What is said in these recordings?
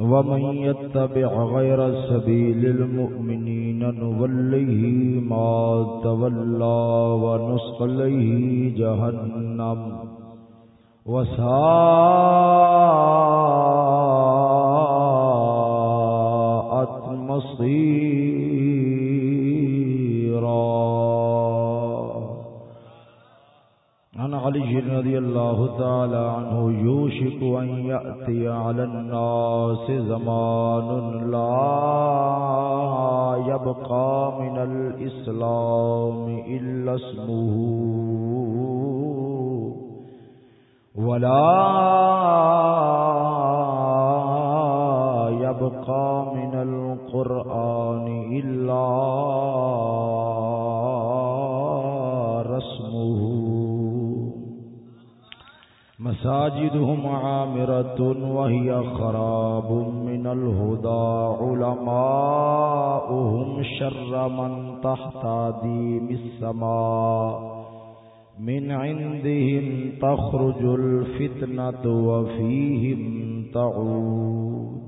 ومن يتبع غير سبيل المؤمنين نوليه ما تولى ونسقليه جهنم وساءت مصير علي رضي الله تعالى عنه يوشك أن يأتي على الناس زمان لا يبقى من الإسلام إلا اسمه ولا يبقى من القرآن إلا مساجدهم عامرة وهي خراب من الهدى. علماؤهم شر من تحت ديم السماء. من عندهم تخرج الفتنة وفيهم تعود.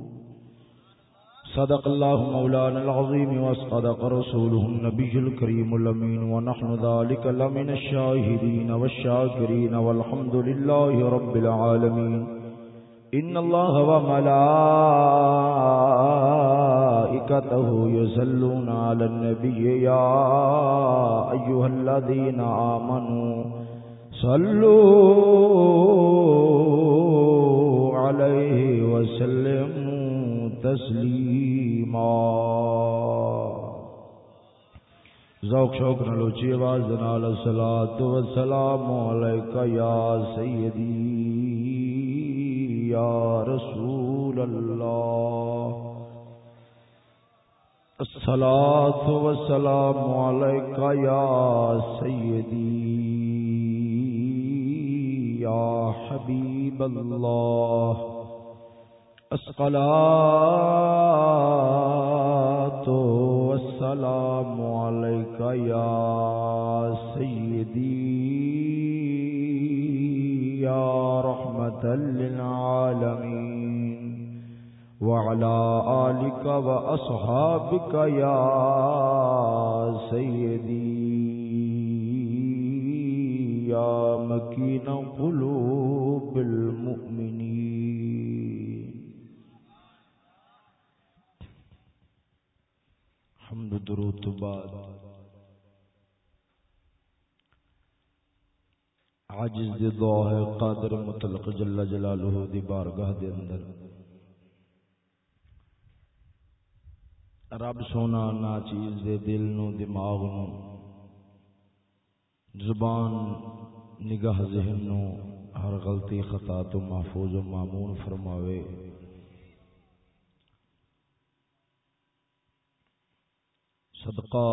صدق الله مولانا العظيم وصدق رسوله النبي الكريم الأمين ونحن ذلك لمن الشاهدين والشاكرين والحمد لله رب العالمين إن الله وملائكته يسلون على النبي يا أيها الذين آمنوا صلوا عليه وسلموا تسلیما۔ ذوق شوق نلوچی آواز نال الصلاۃ والسلام علیک یا سیدی، یا رسول اللہ۔ الصلاۃ والسلام علیک یا سیدی، یا حبیب اللہ۔ الصلاة والسلام عليك يا سيدي، يا رحمة للعالمين، وعلى آلك وأصحابك يا سيدي، يا مكين قلوب المؤمنين. حمد و درود تو بعد عاجز دی دعا ہے، قادر مطلق جل جلالہ دی بارگاہ دے اندر۔ رب سونا نا چیز دے دل نو، دماغ نو، زبان، نگاہ ذہن نو ہر غلطی خطا تو محفوظ و معمون فرماوے۔ صدقہ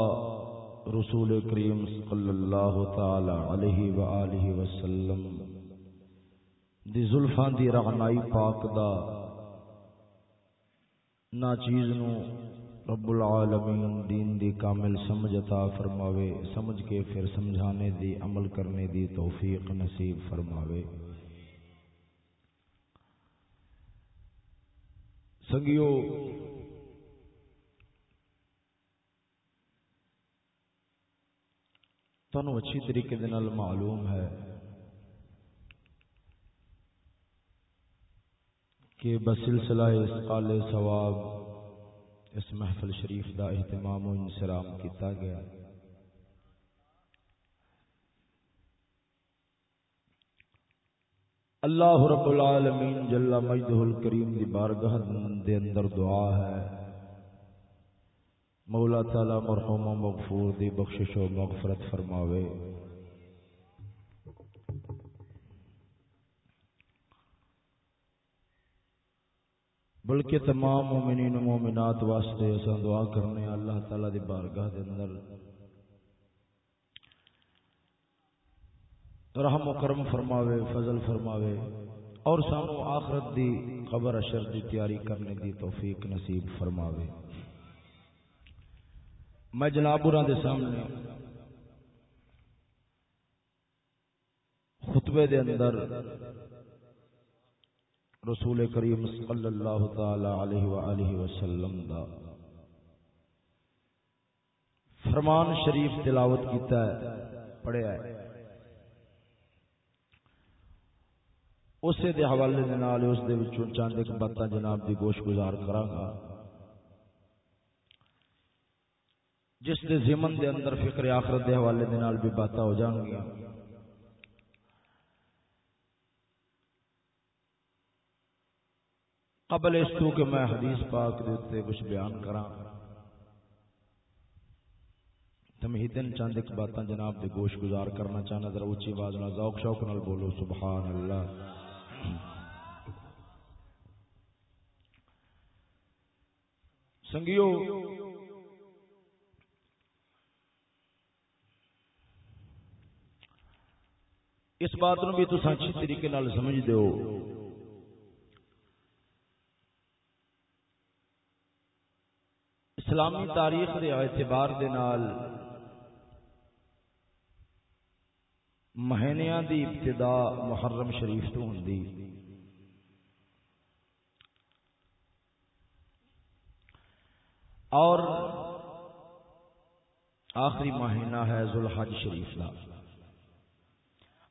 رسول کریم صلی اللہ تعالی علیہ وآلہ وسلم دی زلفاں دی رعنائی پاک دا نا چیز نو رب العالمین دین دی کامل سمجھ عطا فرماوے، سمجھ کے پھر سمجھانے دی، عمل کرنے دی توفیق نصیب فرماوے۔ سنگیو تنو اچھی طریقے دے نال معلوم ہے کہ بسلسلہ اسقال ثواب اس محفل شریف دا اہتمام و انسرام کیتا گیا۔ اللہ رب العالمین جل مجدہ الکریم دی بارگاہ دے اندر دعا ہے۔ مولا تعالی مرحوم و مغفور دی بخشش و مغفرت فرماوے۔ بلکہ تمام مومنین و مومنات واسطے اساں دعا کرنے اللہ تعالی دی بارگاہ دے اندر۔ رحم و کرم فرماوے، فضل فرماوے۔ اور سانو آخرت دی خبر اشر دی تیاری کرنے دی توفیق نصیب فرماوے۔ میں جناب دے سامنے۔ خطبے دے اندر رسول کریم صلی اللہ تعالی علیہ وآلہ وسلم دا فرمان شریف تلاوت کیتا ہے، پڑھیا ہے۔ اسے دے حوالے دے نال اس دے وچوں چند ایک باتاں جناب دی گوش گزار کراں گا۔ جس دے ضمن دے اندر فکر آخرت دے حوالے دے نال بھی باتاں ہو جان گیاں قبل اس تو کہ میں حدیث پاک دیتے کچھ بیان کراں تمہیدن چند ایک باتاں جناب دے گوش گزار کرنا چاہنا، ذرا اونچی آواز نال، ذوق شوق نال بولو، سبحان اللہ۔ سنگیو اس بات نو بھی تو اچھی طریقے نال سمجھ دیو اسلامی تاریخ دے اعتبار دے نال مہینیاں دی ابتدا محرم شریف تو ہوندی۔ اور آخری مہینہ ہے ذوالحج شریف کا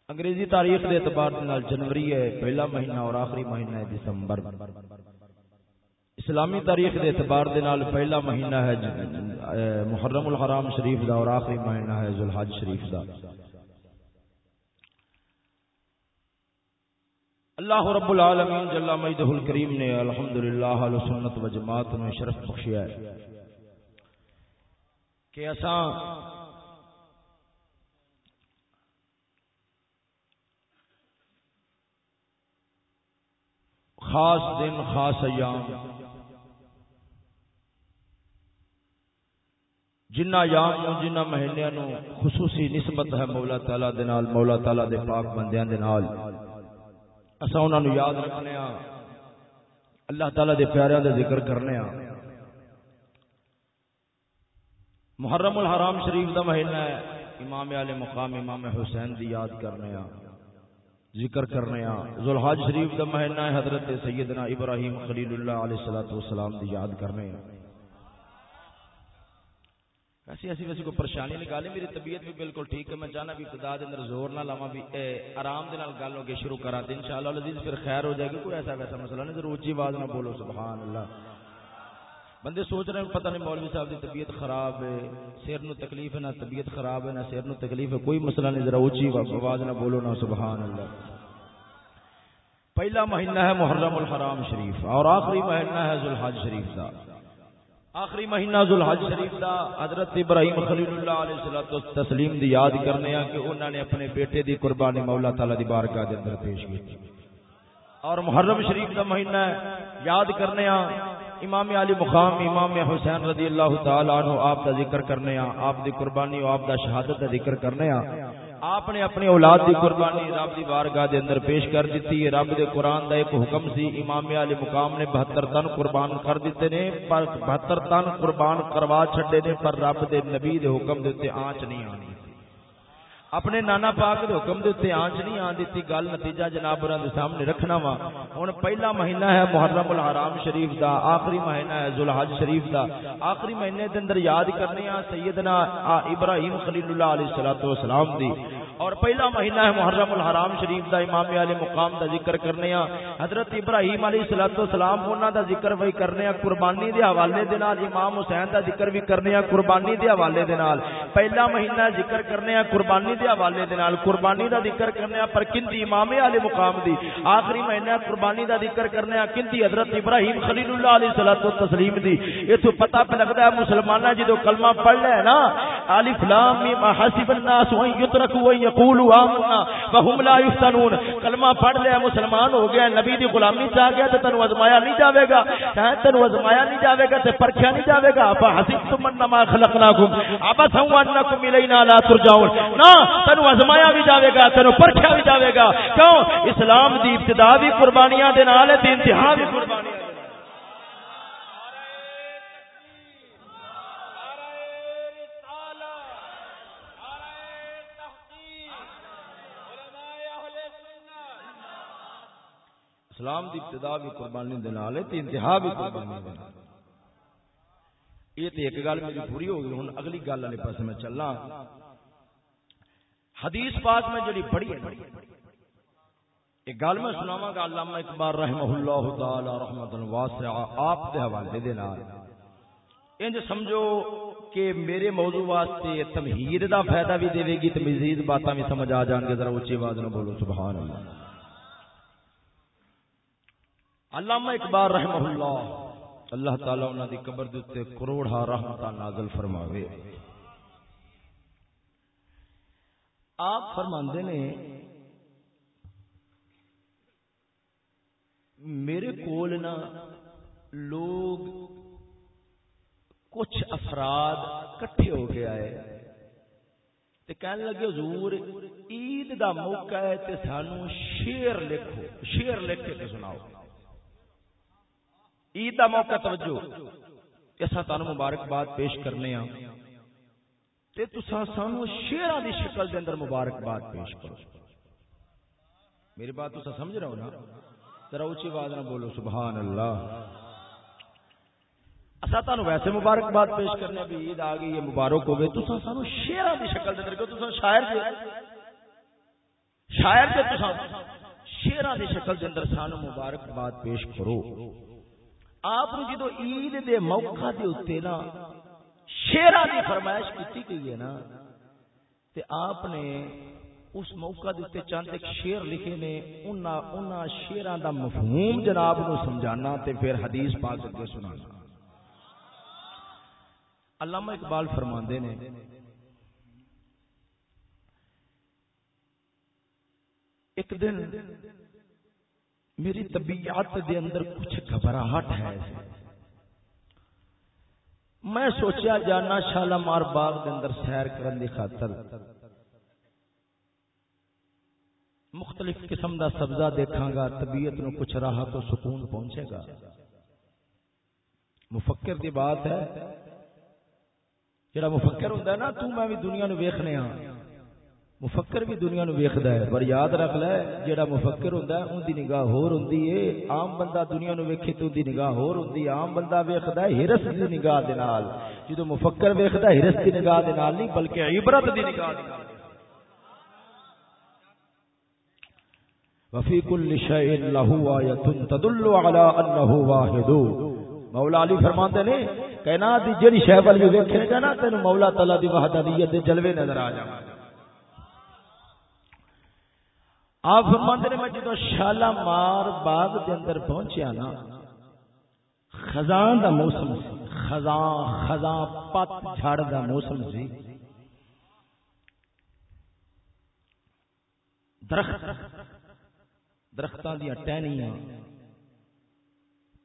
انگریزی تاریخ دے اعتبار نال جنوری ہے، پہلا مہینہ اور آخری مہینہ ہے دسمبر۔ اسلامی تاریخ دے اعتبار دے نال پہلا مہینہ ہے محرم الحرام شریف دا اور آخری مہینہ ہے ذوالحج شریف دا۔ اللہ رب العالمین جل مجدہ الکریم نے الحمدللہ اہل سنت و جماعت میں شرف بخشیا ہے کہ اساں خاص دن، خاص ایام۔ جنہ یام نو جنہ مہینیاں نو خصوصی نسبت ہے مولا تعالی دے نال، مولا تعالی دے پاک بندیاں دے نال۔ اسا انہاں نو یاد رکھنے ہاں اللہ تعالی دے پیاریاں دے ذکر کرنے ہاں محرم الحرام شریف دا مہینہ ہے، امام علی مقام، امام حسین دی یاد کرنے ہاں ذکر کرنے ہاں ذوالحج شریف دا مہینہ حضرت سیدنا ابراہیم خلیل اللہ علیہ الصلوۃ والسلام دی یاد کرنے ہاں ایسی ایسی ویسی کوئی پریشانی نکالی میری طبیعت بھی بالکل ٹھیک ہے، میں چاہنا بھی ابتدا دے اندر زور نہ لاواں بھی، اے، آرام دے نال گل ہو کے شروع کرا تے انشاءاللہ العزیز پھر خیر ہو جائے گی، کوئی ایسا ویسا مسئلہ نہیں، ضرور اونچی آواز نہ بولو، سبحان اللہ۔ بندے سوچ رہے ہیں، پتہ نہیں مولوی صاحب دی طبیعت خراب ہے، سر نو تکلیف ہے، نہ طبیعت خراب ہے، نہ سر نو تکلیف ہے، کوئی مسئلہ نہیں، ذرا اونچی آواز نہ بولو، نہ سبحان اللہ۔ پہلا مہینہ ہے محرم الحرام شریف اور آخری مہینہ ہے ذوالحج شریف کا آخری مہینہ ذوالحج شریف دا، حضرت ابراہیم خلیل اللہ علیہ الصلوۃ تسلیم دی یاد کرنے ہیں کہ انہوں نے اپنے بیٹے دی قربانی مولا تعالی دی بارگاہ دے اندر پیش کی۔ اور محرم شریف دا مہینہ ہے، یاد کرنے ہیں امام علی مقام، امام حسین رضی اللہ تعالی عنہ آپ دا ذکر کرنے ہیں آپ دی قربانی اور آپ دا شہادت دا ذکر کرنے ہیں آپ نے اپنی اولاد دی قربانی رب دی بارگاہ دے اندر پیش کر دیتی ہے۔ رب دے قرآن دا ایک حکم سی، امام علی مقام نے بہتر تن قربان کر دیتے نے، پر بہتر تن قربان کروا چھڈے نے، پر رب دے نبی دے حکم دے تے آنچ نہیں آنی۔ اپنے نانا پاک دے حکم دے آنچ نہیں آن دیتی، گل نتیجہ جناب دے سامنے رکھنا وا۔ ہن پہلا مہینہ ہے محرم الحرام شریف دا، آخری مہینہ ہے ذوالحج شریف دا۔ آخری مہینے دے اندر یاد کرنے ہاں سیدنا ابراہیم خلیل اللہ علیہ الصلوۃ والسلام دی۔ اور پہلا مہینہ ہے محرم الحرام شریف دا امام علی مقام دا ذکر کرنے ہاں حضرت ابراہیم علیہ الصلوۃ والسلام انہاں دا ذکر وہی کرنے ہاں قربانی دے حوالے دے نال امام حسین دا ذکر بھی کرنے ہاں قربانی دے حوالے دے نال پہلا مہینہ ذکر کرنے ہاں قربانی دے حوالے دے نال قربانی دا ذکر کرنے ہاں پر کندی امام علی مقام دی آخری مہینہ قربانی دا ذکر کرنے ہاں کندی حضرت ابراہیم خلیل اللہ علیہ الصلوۃ والتسلیم دی۔ ایتھوں پتہ پہ لگدا ہے مسلماناں جدوں کلمہ پڑھ لے نا، الف لام میم، حسب الناس وان يتركوا وان آمنا وهم لا يفتنون کلمہ پڑھ لیا مسلمان ہو گیا، نبی دی غلامی چ گیا تے تینو ازمایا نہیں جاوے گا۔ تینو ازمایا نہیں جاوے گا تے پرکھیا نہیں جاوے گا۔ فحسبتم انما خلقناكم عبثا وانكم الينا لا ترجعون۔ نا تینو ازمایا بھی جاوے گا تینو پرکھیا بھی جاوے گا۔ کیوں؟ اسلام دی ابتدا بھی قربانیاں دے نال ہے تے انتہا بھی قربانیاں۔ اسلام دی ابتدا بھی قربانی دے نال ہے تے انتہا بھی قربانی دے نال۔ یہ تے ایک گل میری پوری ہو گئی، ہن اگلی گل والے پاس میں چلنا حدیث پاک میں جڑی پڑھی ہے، ایک گل میں سناواں گا، علامہ اقبال رحمہ اللہ تعالی رحمت واسعہ، آپ دے حوالے دے نال۔ انج سمجھو کہ میرے موضوع واسطے تمہید دا فائدہ بھی دے گی، تے مزید باتاں بھی سمجھ آ جان گے۔ ذرا اونچی آواز نہ بولو، سبحان اللہ۔ علامہ اقبال رحمہ اللہ اللہ تعالی انہاں دی قبر دے اوتے کروڑا رحمتاں نازل فرماوے۔ آپ فرماندے نے، میرے کول نا لوگ کچھ افراد کٹھے ہو کے آئے تے کہنے لگے، حضور، عید دا موقع ہے تے سانو شیر لکھو شیر لکھ کے سناؤ۔ عید کا موقع توجہ۔ اصا تہن مبارکباد پیش کرنے ہاں تے تسا سانو شیرا دی شکل دے اندر مبارکباد پیش کرو۔ میری بات تسا سمجھ رہا ہو نا؟ ذرا اونچی آواز نہ بولو سبحان اللہ اصا تہن ویسے مبارکباد پیش کرنے بھی عید آ گئی ہے مبارک ہو گئے تسا سانو شیرا دی شکل دے اندر کیوں؟ تسا شاعر جے شاعر جے تسا شیرا دی شکل دے اندر سانو مبارکباد پیش کرو۔ آپ جدو عید دے موقع دے اتنے نا شیرا کی فرمائش کی گئی ہے نا، تے آپ نے اس موقع دے چند ایک شیر لکھے نے، انہاں شیراں دا مفہوم جناب نو سمجھانا تے پھر حدیث پاک اگے سنانا۔ علامہ اقبال فرماندے نے، ایک دن میری طبیعت دے اندر کچھ گھبراہٹ ہے۔ میں سوچیا جانا شالامار باغ دے اندر سیر کرن دی خاطر۔ مختلف قسم دا سبزہ دیکھاں گا، طبیعت نو کچھ راہ تو سکون پہنچے گا۔ مفکر دی بات ہے، جڑا مفکر ہوندا ہے نا، تو میں بھی دنیا نو ویکھنے ہاں مفکر بھی دنیا نو ویکھدا ہے، پر یاد رکھ لے، جیڑا مفکر ہوندا ہے اون دی نگاہ ہور ہوندی ہے۔ عام بندہ دنیا نو ویکھے تو دی نگاہ ہور ہوندی ہے۔ عام بندہ ویکھدا ہے ہرس دی نگاہ دے نال۔ جدوں مفکر ویکھدا ہے، ہرس دی نگاہ دے نال نہیں، بلکہ عبرت دی نگاہ دے نال۔ وفي كل شيء له آية تدل على انه واحد۔ مولا علی فرماندے نے، کائنات دی جڑی شے ول ویکھے گا نا تینو مولا تعالی دی وحدانیت دے جلوے نظر آ جاویں آپ فرماندے نے میں جدو شالا مار باغ دے اندر پہنچیا نا خزاں دا موسم سی۔ خزاں خزاں پت جھڑ دا موسم سی۔ درخت، درختاں دیا ٹہنیاں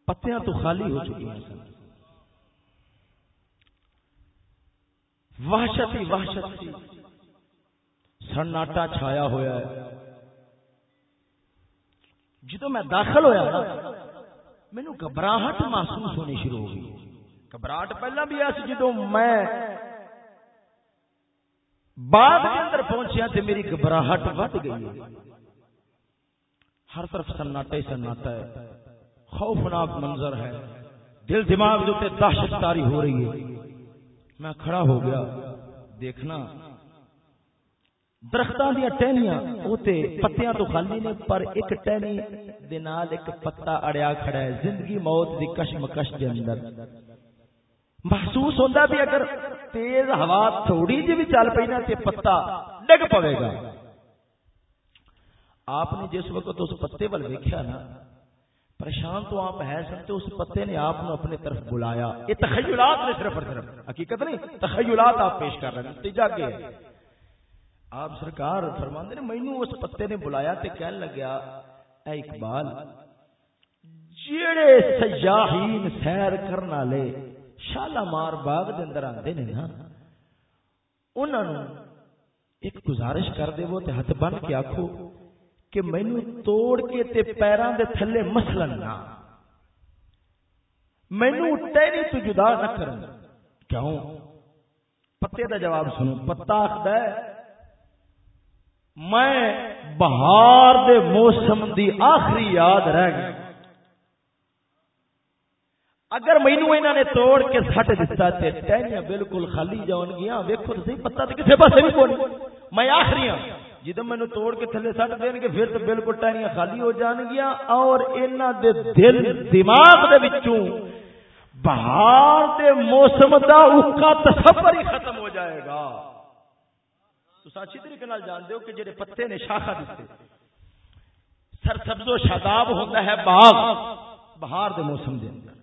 پتیاں تو خالی ہو چکی ہیں وحشت ہی وحشت سی۔ سناٹا چھایا ہوا ہے۔ جدو میں داخل ہویا مینو گھبراہٹ محسوس ہونی شروع ہو گئی۔ گھبراہٹ پہلا بھی ایس جدو میں بعد کے اندر پہنچیا تو میری گھبراہٹ ود گئی ہر طرف سناٹا ہی سناٹا ہے۔ خوفناک منظر ہے۔ دل دماغ جو دہشت تاری ہو رہی ہے۔ میں کھڑا ہو گیا۔ دیکھنا درختوں دیا ٹہنیاں وہ پتیاں تو خالی نے، پر ایک ٹہنی دے نال ایک پتا اڑیا کھڑا ہے، زندگی موت دی کشمکش دے اندر۔ محسوس ہوتا بھی اگر تیز ہوا تھوڑی جی بھی چل پی نا، تے پتا ڈگ پوے گا۔ آپ نے جس وقت اس پتے وال ویکھیا نا، پریشان تو آپ ہے سن تو اس پتے نے آپ نے اپنے طرف بلایا۔ یہ تخیلات نے صرف اور صرف، حقیقت نہیں، تخیلات آپ پیش کر رہے ہیں، نتیجہ کیا ہے؟ آپ سرکار فرماندے نے مینو اس پتے نے بلایا تے کہن لگیا، اے اقبال جڑے سیاحین سیر کرن والے شالامار باغ دے اندر آندے نے نا، انہاں نو ایک گزارش کر دے وہ تے ہاتھ بن کے آکھو کہ مینو توڑ کے تے پیراں دے تھلے مسلن نہ۔ مینو ٹہنی تو جدا نہ کرن کیوں؟ پتے دا جواب سنو پتا آخد میں بہار دے موسم دی آخری یاد رہ گئی۔ اگر مینو انہوں نے توڑ کے سٹ دتا تے ٹہنیاں بالکل خالی جان گیا ویکو تو صحیح پتا کسی پاس بھی کون میں آخری ہوں جدو مینو توڑ کے تھلے سٹ دین گے، پھر تو بالکل ٹہنیاں خالی ہو جان گیا اور انہوں دے دل، دماغ دے وچوں بہار دے موسم دا اکا تصور ہی ختم ہو جائے گا۔ تو اچھی طریقے جانتے ہو کہ جڑے پتے نے شاخا دیتے سر سبز و شاداب ہوتا ہے باغ بہار دے موسم دے اندر۔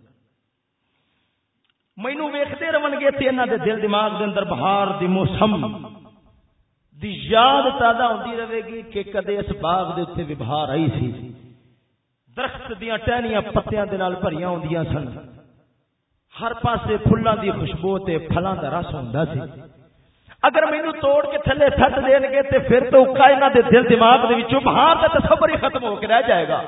مینو ویختے رہن گے تے انہاں دے دل دماغ دے اندر بہار دی موسم دی یاد تازہ ہوتی رہے گی کہ کدے اس باغ دے اتنے بھی بہار آئی سی۔ درخت دیاں ٹہنیاں پتیاں دے نال بھریاں ہوندیاں سن۔ ہر پاسے پھلاں دی خوشبو تے پھلاں دا رس ہوندا سی۔ اگر مینو توڑ کے تھلے سٹ دین گے تے پھر تو اکا انہاں دے دل دماغ دے وچوں بہار دا تصور ہی ختم ہو کے رہ جائے گا۔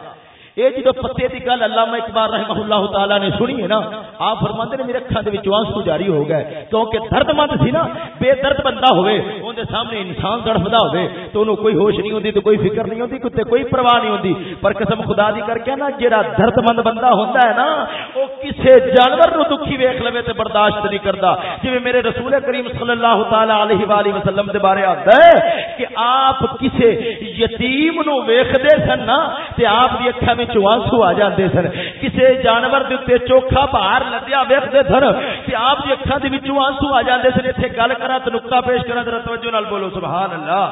یہ جدو پتے کی گل علامہ اقبال رحمہ اللہ تعالی نے سنی ہے نا، آپ فرماتے نے میرے اکھان دے وچ آنسو جاری ہو گئے، کیونکہ درد مند سی نا، بے درد بندہ ہوئے، اون دے سامنے انسان تڑپدا ہوئے، تو انہوں کوئی ہوش نہیں ہوندی، تو کوئی فکر نہیں ہوندی تے کوئی پرواہ نہیں ہوندی، پر قسم خدا دی کر کے نا جڑا درد مند بندہ ہوندا ہے نا، او کسے جانور نو دکھی ویکھ لوے تے برداشت نہیں کردا۔ جویں میرے رسول کریم صلی اللہ تعالی علیہ والہ وسلم دے بارے آندا ہے کہ آپ کسے یتیم نو ویکھدے سن نا، تے آپ دی اکھاں آنسو آ جاندے سن کسے جانور دے تے چوکھا باہر لدیا ویکھدے سن تے آپ دی اکھاں دے وچوں آنسو آ جاندے سن ایتھے گل کراں تے نقطہ پیش کراں ذرا توجہ نال بولو سبحان اللہ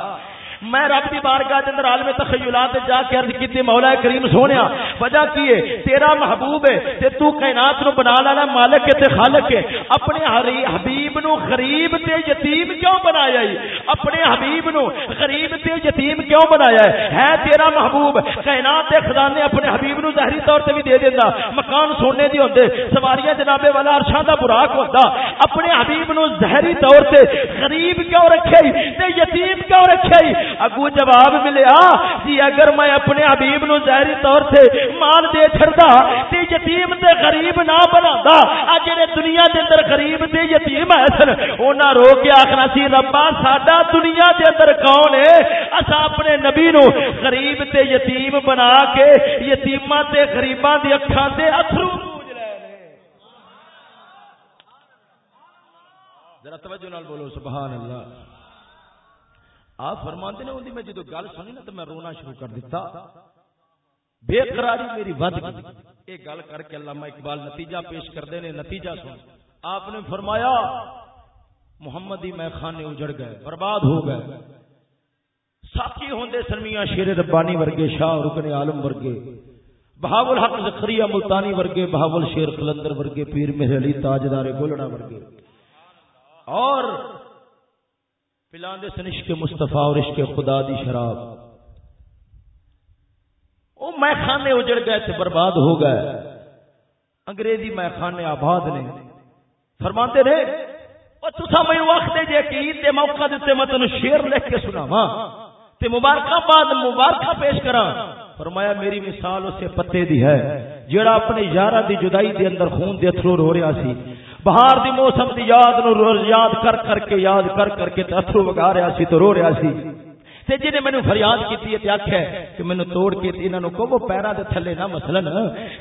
میں رب کی بارگاہ کے اندر عالم تخیلات جا کے عرض کی مولا کریم سونیا، وجہ کی ہے؟ تیرا محبوب ہے تے تو کائنات نو بنا لانا، مالک تے خالق ہے۔ اپنے حبیب نو غریب تے یتیم کیوں بنایا ہے؟ اپنے حبیب نو غریب تے یتیم کیوں بنایا ہے؟ ہے تیرا محبوب۔ کائنات دے خزانے اپنے حبیب نو ظاہری طور تے بھی دے دیندا۔ مکان سونے دی ہوندے، سواریاں جناب والا، عرشاں دا براق ہوندا اپنے حبیب نو ظاہری طور تے غریب کیوں رکھے تے یتیم کیوں رکھے اگو جواب ملیا جی اگر میں اپنے حبیب نو ظاہری طور سے مال دے چھڑدا تے یتیم تے غریب نہ بنادا ا جڑے دنیا دے اندر غریب تے یتیم ہے سن انہاں رو کے آکھنا سی، ربا ساڈا دنیا دے اندر کون ہے؟ اسا اپنے نبی نو غریب تے یتیم بنا کے یتیماں تے غریباں دی اکھاں تے اتھرو ذرا توجہ نال بولو، سبحان اللہ۔ آپ فرماندے نے اندی میں جدو گل سنی نا تو میں رونا شروع کر دیتا۔ بے قراری میری ود گئی یہ گل کر کے علامہ اقبال نتیجہ پیش کردے نے، نتیجہ سن۔ آپ نے فرمایا محمدی میں خانے اجڑ گئے، برباد ہو گئے۔ ساکی ہوندے سرمیاں شیر ربانی ورگے، شاہ رکن عالم ورگے۔ بہاول حق زکریہ ملتانی ورگے، بہاول شیر قلندر ورگے، پیر مہر علی تاجدار گولڑا ورگے۔ اور پلان دے سن عشق مصطفیٰ اور عشق خدا دی شراب۔ او میں خانے اجڑ گئے تھے برباد ہو گئے۔ انگریزی میں خانے آباد نے۔ فرماتے رہے، او تسا میں وقت دے جے کہ تے موقع دیتے میں تنو شیر لکھ کے سنا ماں تے مبارکہ بعد مبارکہ پیش کراں۔ فرمایا، میری مثال اسے پتے دی ہے جڑا اپنے یارہ دی جدائی دے اندر خون دے تھرو رو رہا سی۔ بہار دی موسم دی یاد نو روز یاد کر کر کے یاد کر کر کے اترو وگا رہا سی تو رو رہا سی۔ تے جنے مینوں فریاد کیتی ہے تے آکھیا کہ مینوں توڑ کے انہاں نو کہو پیراں دے تھلے نہ مثلا۔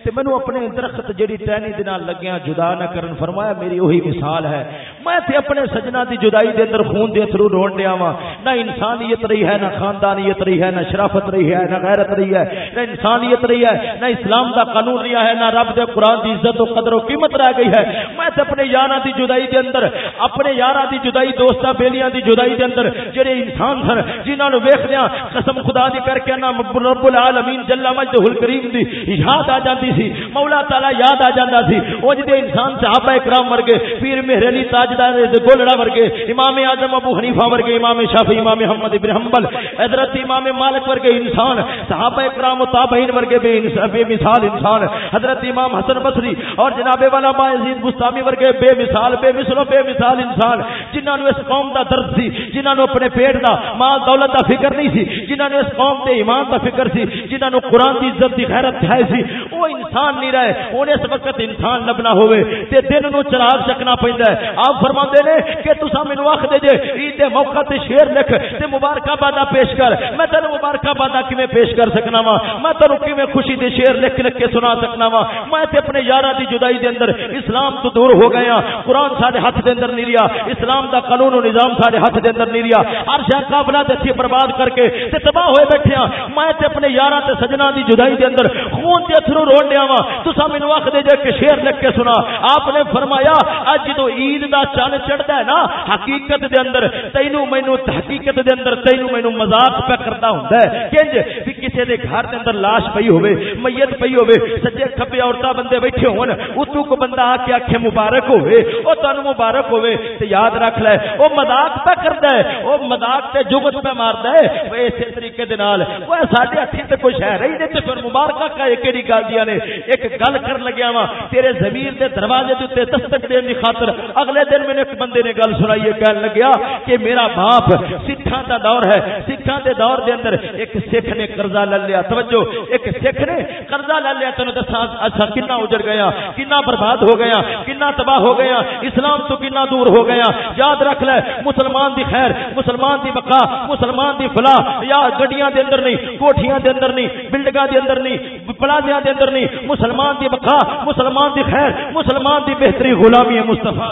تے مینوں اپنے درخت جڑی ٹہنی دے نال لگیاں جدا نہ کرن۔ فرمایا میری وہی مثال ہے۔ میں تے اپنے سجنا دی جدائی دے اندر خون دے تھرو رون دیا وا نہ انسانیت رہی ہے، نہ خاندانیت رہی ہے، نہ شرافت رہی ہے، نہ غیرت رہی ہے، نہ انسانیت رہی ہے، نہ اسلام دا قانون رہا ہے، نہ رب دے قرآن دی عزت و قدر و قیمت رہ گئی ہے۔ میں تے اپنے یاراں دی جدائی دے اندر، اپنے یاراں دی جدائی، دوستاں بیلیاں دی جدائی دے اندر جڑے انسان سن، جنہاں نو ویکھدیاں قسم خدا دی کر کے نا رب العالمین جل مجدہ الکریم دی یاد آ جاندی سی، مولا تعالی یاد آ جاندا سی۔ او جدے انسان صحابہ کرام ورگے پیر مہر علی تاجدار دے گولڑا ورگے امام اعظم ابو حنیفہ ورگے امام شافعی امام محمد ابن حنبل حضرت امام مالک ورگے انسان صحابہ کرام و تابعین ورگے بے, بے مثال انسان حضرت امام حسن بصری اور جناب والا باعزید گستامی ورگے بے مثال بے مثل و بے مثال انسان جنہاں نو اس قوم دا درد سی جنہاں نو اپنے پیٹ دا مال دولت دا فکر نہیں سی جنہاں نو اس قوم دے ایمان دا فکر سی جنہاں نو قرآن دی عزت دی غیرت ہے سی وہ انسان نہیں رہے ہن اس وقت انسان لبنا ہوئے تے دن نو چراغ چکنا پیندا ہے آپ فرماندے نے کہ تساں مینوں آکھ دے جے، عید دے موقع تے شعر لکھ تے مبارکہ مبارکباد پیش کر۔ میں تینوں مبارکباد کیویں پیش کر سکنا وا میں تینوں کیویں خوشی دے شعر لکھ لکھ کے سنا سکنا وا میں تے اپنے یاراں دی جدائی دے اندر اسلام تو دور ہو گیا قرآن سارے ہاتھ دے اندر نہیں رہا اسلام دا قانون و نظام سارے ہاتھ دے اندر نہیں رہا ہر شہر قابلہ تے برباد کر کے تے تباہ ہوئے بیٹھے ہاں میں تے اپنے یاراں تے سجنا دی جدائی دے اندر خون تے اتھرو رون دیا وا تساں مینوں وقت دے جے کہ شعر لکھ کے سنا۔ آپ نے فرمایا، اج تو عید دا چن چڑھدا ہے نا، حقیقت دے اندر تینوں مینوں حقیقت دے اندر تینوں مینوں مذاق پہ کردا ہوندا ہے۔ کنج بھی کسے دے گھر دے اندر لاش پئی ہوے میت پئی ہوے سجے کھبے عورتاں بندے بیٹھے ہون اتو کو بندہ آ کے آکھے مبارک ہوے او تانوں مبارک ہوے تے یاد رکھ لے، او مذاق پہ کردا ہے، او مذاق تے جگت پہ ماردا ہے۔ او اسی طریقے دے نال۔ او ساڈے ہتھی تے کوئی شے رہی تے پھر مبارکہ کا کیڑی گل دیاں نے۔ ایک گل کر لگیا وا تیرے ضمیر دے دروازے تے تے دستک دین دی خاطر اگلے دن میں ایک بندے نے گل سنائی ہے کہن لگیا کہ میرا باپ سکھاں دا دور ہے۔ سکھاں دے دور دے اندر ایک سکھ نے قرضہ لے لیا۔ توجہ، ایک سکھ نے قرضہ لے لیا۔ تینوں دساں اچھا کنا اجڑ گیا؟ کنا برباد ہو گیا؟ کنا تباہ ہو گیا؟ اسلام تو کنا دور ہو گیا؟ یاد رکھ لے، مسلمان دی خیر، مسلمان دی بقا، مسلمان دی فلاح۔ یا گڈیاں دے اندر نہیں، کوٹھیاں دے اندر نہیں، بلڈنگاں دے اندر نہیں، پلازیاں دے اندر نہیں، مسلمان دی بقا، مسلمان دی خیر، مسلمان دی بہتری غلامی ہے مصطفی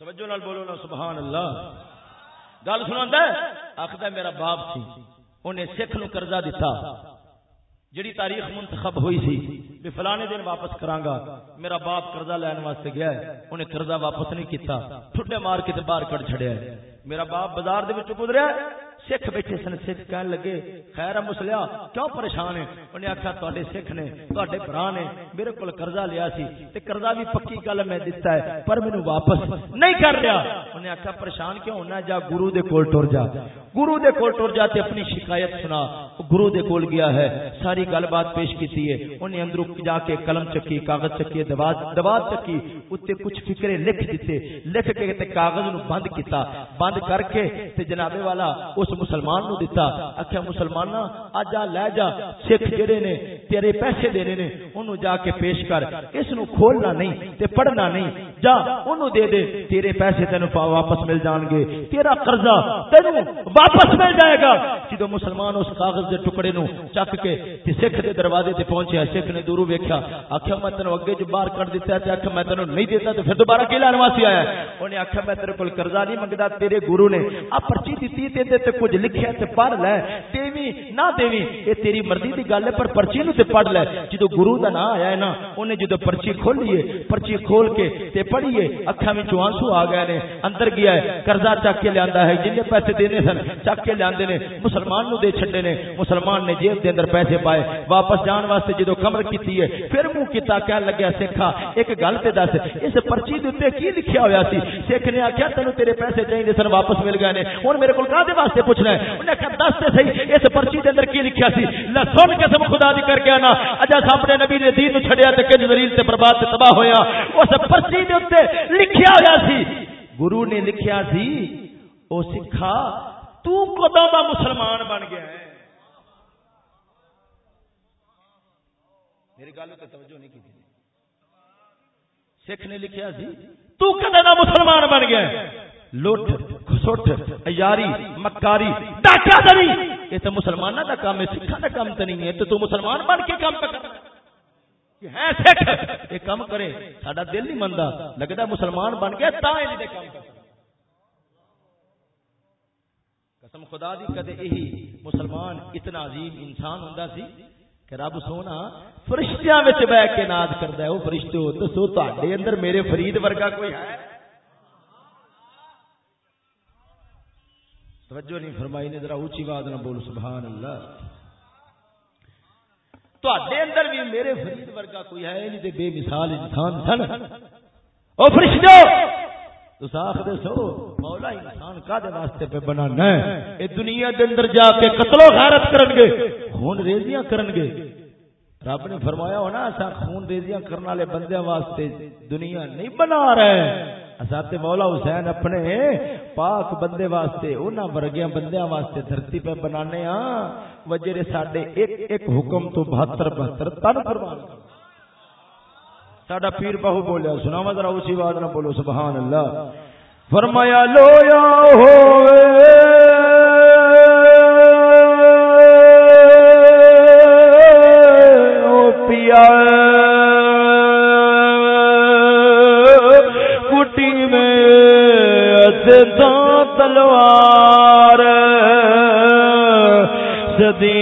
توجہ نال بولو نا، سبحان اللہ۔ گل سنا آخر میرا باپ سی انہیں سکھ نو قرضہ دیتا جڑی تاریخ منتخب ہوئی سی میں فلانے دن واپس کرانگا میرا باپ قرضہ لین واسطے گیا انہیں قرضہ واپس نہیں کیتا ٹھڈے مار کے باہر کٹ چھڑیا میرا باپ بازار دے وچ گزریا سکھ بیٹھے سن، سکھ کہن لگے، خیر مسلیا، کیوں پریشان ہے انہیں آخیا تے سکھ نے تے برا نے میرے کو قرضہ لیا سی تے قرضہ بھی پکی گل میں دتا ہے، پر مینو واپس نہیں کر رہا. انہیں آخیا پریشان کیوں ہونا جا گرو دے کول ٹر جا، گرو دے کول ٹر جا تے اپنی شکایت سنا۔ گرو دے کول گیا ہے، ساری گل بات پیش کی ہے۔ انہیں اندر جا کے قلم چکی، کاغذ چکی دوات چکی اتنے کچھ فکرے لکھ دیتے لکھ کے تے کاغذ نو بند کیتا۔ بند کر کے تے جنابے والا، اس مسلمان نو دیتا اکھیا مسلمانہ آج آ لے جا۔ سکھ جڑے نے، تیرے پیسے دینے نے انہوں جا کے پیش کر۔ اس نو کھولنا نہیں تے پڑھنا نہیں۔ جا انہوں دے دے تیرے پیسے تینو واپس مل جان گے تیرا قرضہ تینو واپس مل جائے گا جدو مسلمان اس کاغذ دے ٹکڑے نو چک کے تے سکھ دے دروازے تے پہنچیا سکھ نے دورو ویکھیا اکھیا میں تینو اگے جو باہر کر دیتا تے اکھیا میں تینو نہیں دیتا تے پھر دوبارہ کی لین واسطے آیا انہیں اکھیا میں تیرے کول قرضہ نہیں منگدا تیرے گرو نے آ پرچی دتی تے تے تے کچھ لکھیا تے پڑھ لے دیوی نہ دیوی اے تیری مرضی دی گل ہے پر پرچی نو تے پڑھ لے جدو گرو دا نام آیا ہے نا اونے جدو پرچی کھولی ہے پرچی کھول کے تے پڑھیے۔ اکھاں وچ آنسو آ گئے نے، اندر گیا ہے، قرضہ چک کے لیندا ہے۔ جن پیسے دینے سن، چک کے لیندے نے مسلمان نو دے چھڈے نے، مسلمان نے جیب دے اندر پیسے پائے۔ واپس جان واسطے جدو کمر کیتی ہے، پھر منہ کیتا، کہن لگیا سکھا ایک گل تے دس، اس پرچی دے اوتے کی لکھیا ہویا سی؟ سکھ نے آکھیا تینو تیرے پیسے چاہیے سن، واپس مل گئے نے۔ ہن میرے کول کہاں دے واسطے پوچھنا ہے؟ انہیں کہا دس تے صحیح، اس پرچی دے اندر کی لکھیا سی؟ لا سن قسم خدا دی کر کے انا اجا صاحب نے نبی نے دین چھڑیا تے کج ذلیل تے برباد تے تباہ ہویا۔ اس پرچی دے اوتے لکھیا ہویا سی۔ گرو نے لکھیا سی، او سکھا، تو کدوں دا مسلمان بن گیا ہے؟ میری گل تے توجہ نہیں کی سکھ نے لکھیا سی، تو کدوں دا مسلمان بن گیا ہے؟ لوٹ سٹ ایاری مکاری، ڈاکہ دری۔ یہ تو مسلمانوں کا کام ہے سکھا کا کام تو نہیں ہے۔ تو تو مسلمان بن کے کام پہ کرنا ہے سکھ یہ کام کرے ساڈا دل نہیں منتا لگتا مسلمان بن گیا تا یہ کام قسم خدا دی، کدے یہی مسلمان اتنا عظیم انسان ہوں سی کہ رب سونا فرشتیاں بہ کے ناد کرتا ہے۔ وہ فرشتے ہو تو سو تے اندر میرے فرید ورگا کوئی ہے؟ توجہ نہیں فرمائی نے، ذرا اونچی بات نہ بول سبحان اللہ۔ تے اندر بھی میرے فرید ورگا کوئی ہے نہیں بے مثال انسان سن او فرشتو تو ساخ دے سو، مولا انسان کا دے واسطے پہ بنانا ہے؟ اے دنیا دے اندر جا کے قتل و غارت کرن گے، خون ریزیاں کرن گے۔ رب نے فرمایا ہونا، ایسا خون ریزیاں کرنے والے بندے واسطے دنیا نہیں بنا رہے۔ اساتے مولا حسین اپنے پاک بندے واسطے، انہاں ورگیاں بندیاں واسطے دھرتی پہ بنانے ہاں وجرے ساڈے ایک ایک حکم تو 72 72 تن فرمان ساڈا پیر بہو بولیا سناوا ذرا اسی آواز نہ بولو، سبحان اللہ۔ فرمایا، لویا ہوئے سدیوے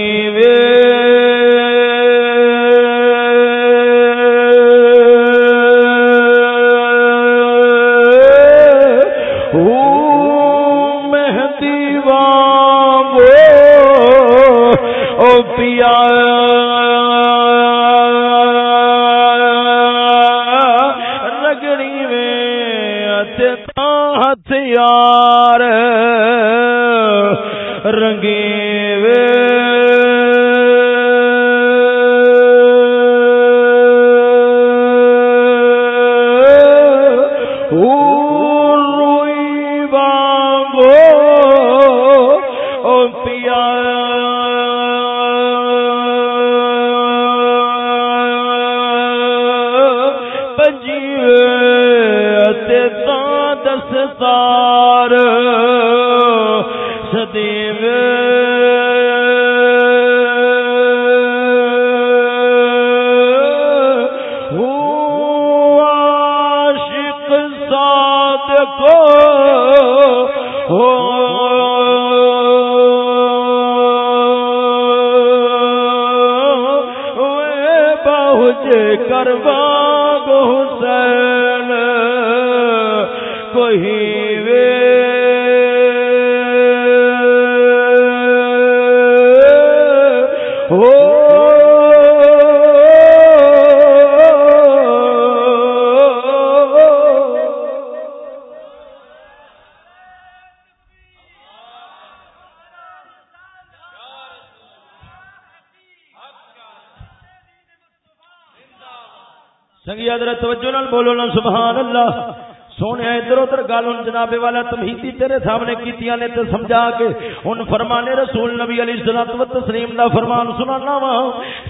بولو نا، سبحان اللہ۔ سونے، ادھر ادھر گل ہوں جناب والا تمہیدی تیرے سامنے کیتیاں نے تے سمجھا کے ہن فرمانے رسول نبی علیہ الصلوۃ والتسلیم دا فرمان سنانا وا۔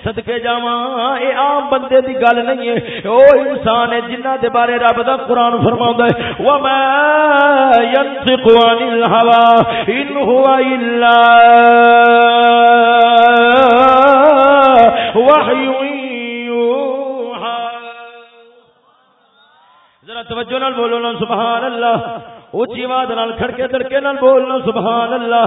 صدکے جاواں، اے عام بندے دی گل نہیں ہے۔ او انسان ہے جنہ دے بارے رب دا قران فرماوندا ہے۔ و ما ينطق عن الهوى ان هو الا توجہ نال بولو نا، سبحان اللہ۔ اونچی آواز نال کھڑکے دڑکے نال بولنا سبحان اللہ۔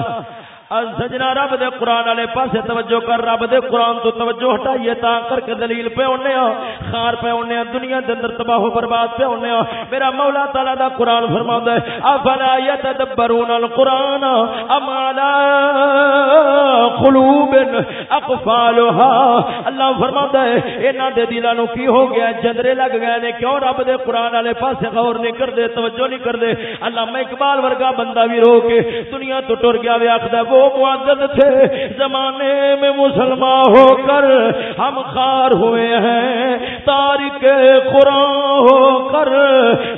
سجنا رب دے قرآن والے پاسے توجہ کر، رب دے قرآن تو توجہ ہٹائیے تا کر کے دلیل پہ اونے ہاں خار پہ اونے ہاں دنیا دے اندر تباہ و برباد پہ اونے ہاں۔ میرا مولا تعالی دا قرآن فرماوندا ہے، افلا يتدبرون القرآن ام على قلوب اقفالها اللہ فرماوندا ہے، انہاں دے دلاں نو کی ہو گیا جندرے لگ گئے نے، کیوں رب دے قرآن والے پاسے غور نہیں کردے، توجہ نہیں کردے؟ اللہ میں اقبال ورگا بندہ بھی رو کے دنیا تو ٹر گیا، وے آکھدا وہ معدد تھے، زمانے میں مسلمان ہو کر ہم خار ہوئے ہیں۔ تاریخ قرآن ہو کر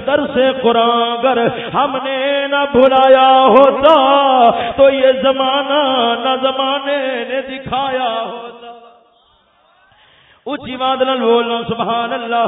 در سے قرآن گر ہم نے نہ بھلایا ہوتا، تو یہ زمانہ نہ زمانے نے دکھایا ہوتا۔ اچھی بات بولنا، سبحان اللہ۔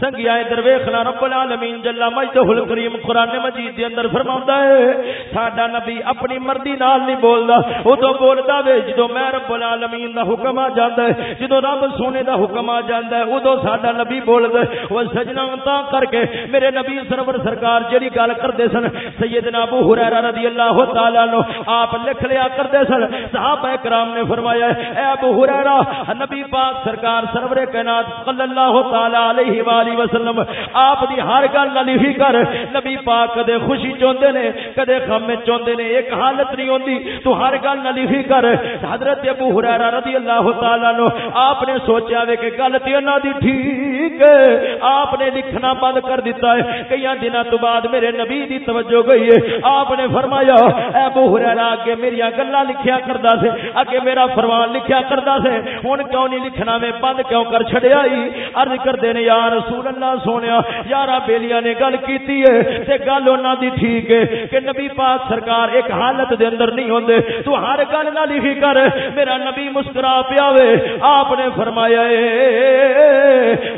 سنگیا درویخنا رب العالمین جلا مجدہ الکریم قرآن مجید دے اندر فرماؤں ہے، ساڈا نبی اپنی مردی نال نہیں بولدا ادو بولدا وے جدو میں رب العالمین دا حکم آ جاندا ہے جدو رب سونے دا حکم آ جاندا ہے ادو ساڈا نبی بولدا ہے۔ او سجنا تا کر کے میرے نبی سرور سرکار جڑی گل کردے سن، سیدنا ابو ہریرہ رضی اللہ تعالی عنہ، آپ لکھ لیا کردے سن۔ صحابہ کرام نے فرمایا اے ابو ہریرہ، نبی پاک سرکار سرور کائنات صلی اللہ تعالی علیہ والہ علیہ وسلم، آپ دی ہر گل نہ لکھی کر نبی پاک کدے خوشی چوندے نے، کدے غم چوندے نے، ایک حالت نہیں ہوندی۔ تو ہر گل نہ لکھی کر حضرت ابو ہریرہ رضی اللہ تعالی عنہ، آپ نے سوچیا وے کہ گل تے انہاں دی ٹھیک ہے۔ آپ نے لکھنا بند کر دیتا ہے۔ کئی دنوں تو بعد میرے نبی دی توجہ گئی ہے۔ آپ نے فرمایا، اے ابو ہریرہ، اگے میری گلاں لکھیا کردا سے، اگے میرا فرمان لکھیا کردا سے۔ ہن کیوں نہیں لکھنا میں بند کیوں کر چھڑیا ہی عرض کردے نے، یا رسول رسول اللہ سونیا یارا بیلیاں نے گل کیتی ہے، تے گل انہاں دی ٹھیک ہے کہ نبی پاک سرکار ایک حالت دے اندر نہیں ہوندے، تو ہر گل نہ لکھی کر، میرا نبی مسکرا پیا وے، آپ نے فرمایا اے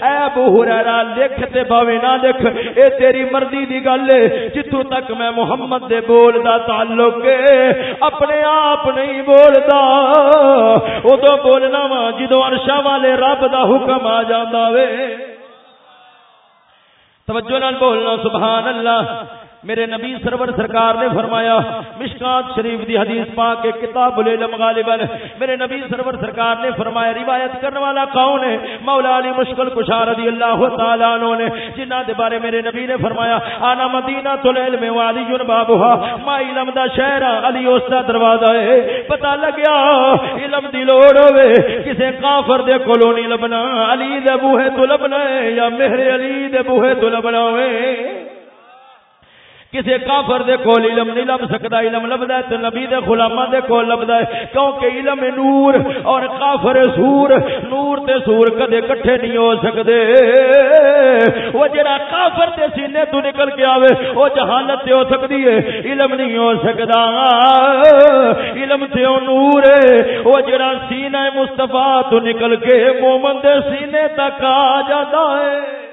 اے ابو ہریرہ لکھ تے باویں نہ لکھ، اے تیری مرضی دی گل ہے، جتھوں تک میں محمد دے بول دا تعلق ہے، اپنے آپ نہیں بولدا او تو بولنا وا جدوں عرشاں والے رب دا حکم آ جاندا وے۔ توجہ نال بولنا سبحان اللہ۔ میرے نبی سرور سرکار نے فرمایا، مشکات شریف دی حدیث پاک کے کتاب العلم غالبا۔ میرے نبی سرور سرکار نے فرمایا، روایت کرنے والا کون ہے؟ مولا علی مشکل کشار رضی اللہ تعالی عنہ نے۔ جنہ دے بارے میرے نبی نے فرمایا انا مدینہ العلم والی بابها ما علم دا شہر علی اس دا دروازہ ہے۔ پتہ لگیا، علم دی لوڑ ہوے کسے کافر دے کولوں نہیں لبنا۔ علی دے بوہے تو لبنا ہے یا مہر علی دے بوہے تو لبنا ہے کسی کافر دے کول علم نہیں لب سکتا، علم لبدا ہے، تے نبی دے غلاماں دے کول لبدا ہے۔ کیونکہ علم نور اور کافر سور، نور تے سور کدے کٹھے نہیں ہو سکدے وہ جڑا کافر دے سینے تو نکل کے آوے او جہالت تے ہو سکدی ہے۔ علم نہیں ہو سکدا علم تے او نور ہے۔ وہ جڑا سینہ مصطفی تو نکل کے مومن دے سینے تک آ جاتا ہے۔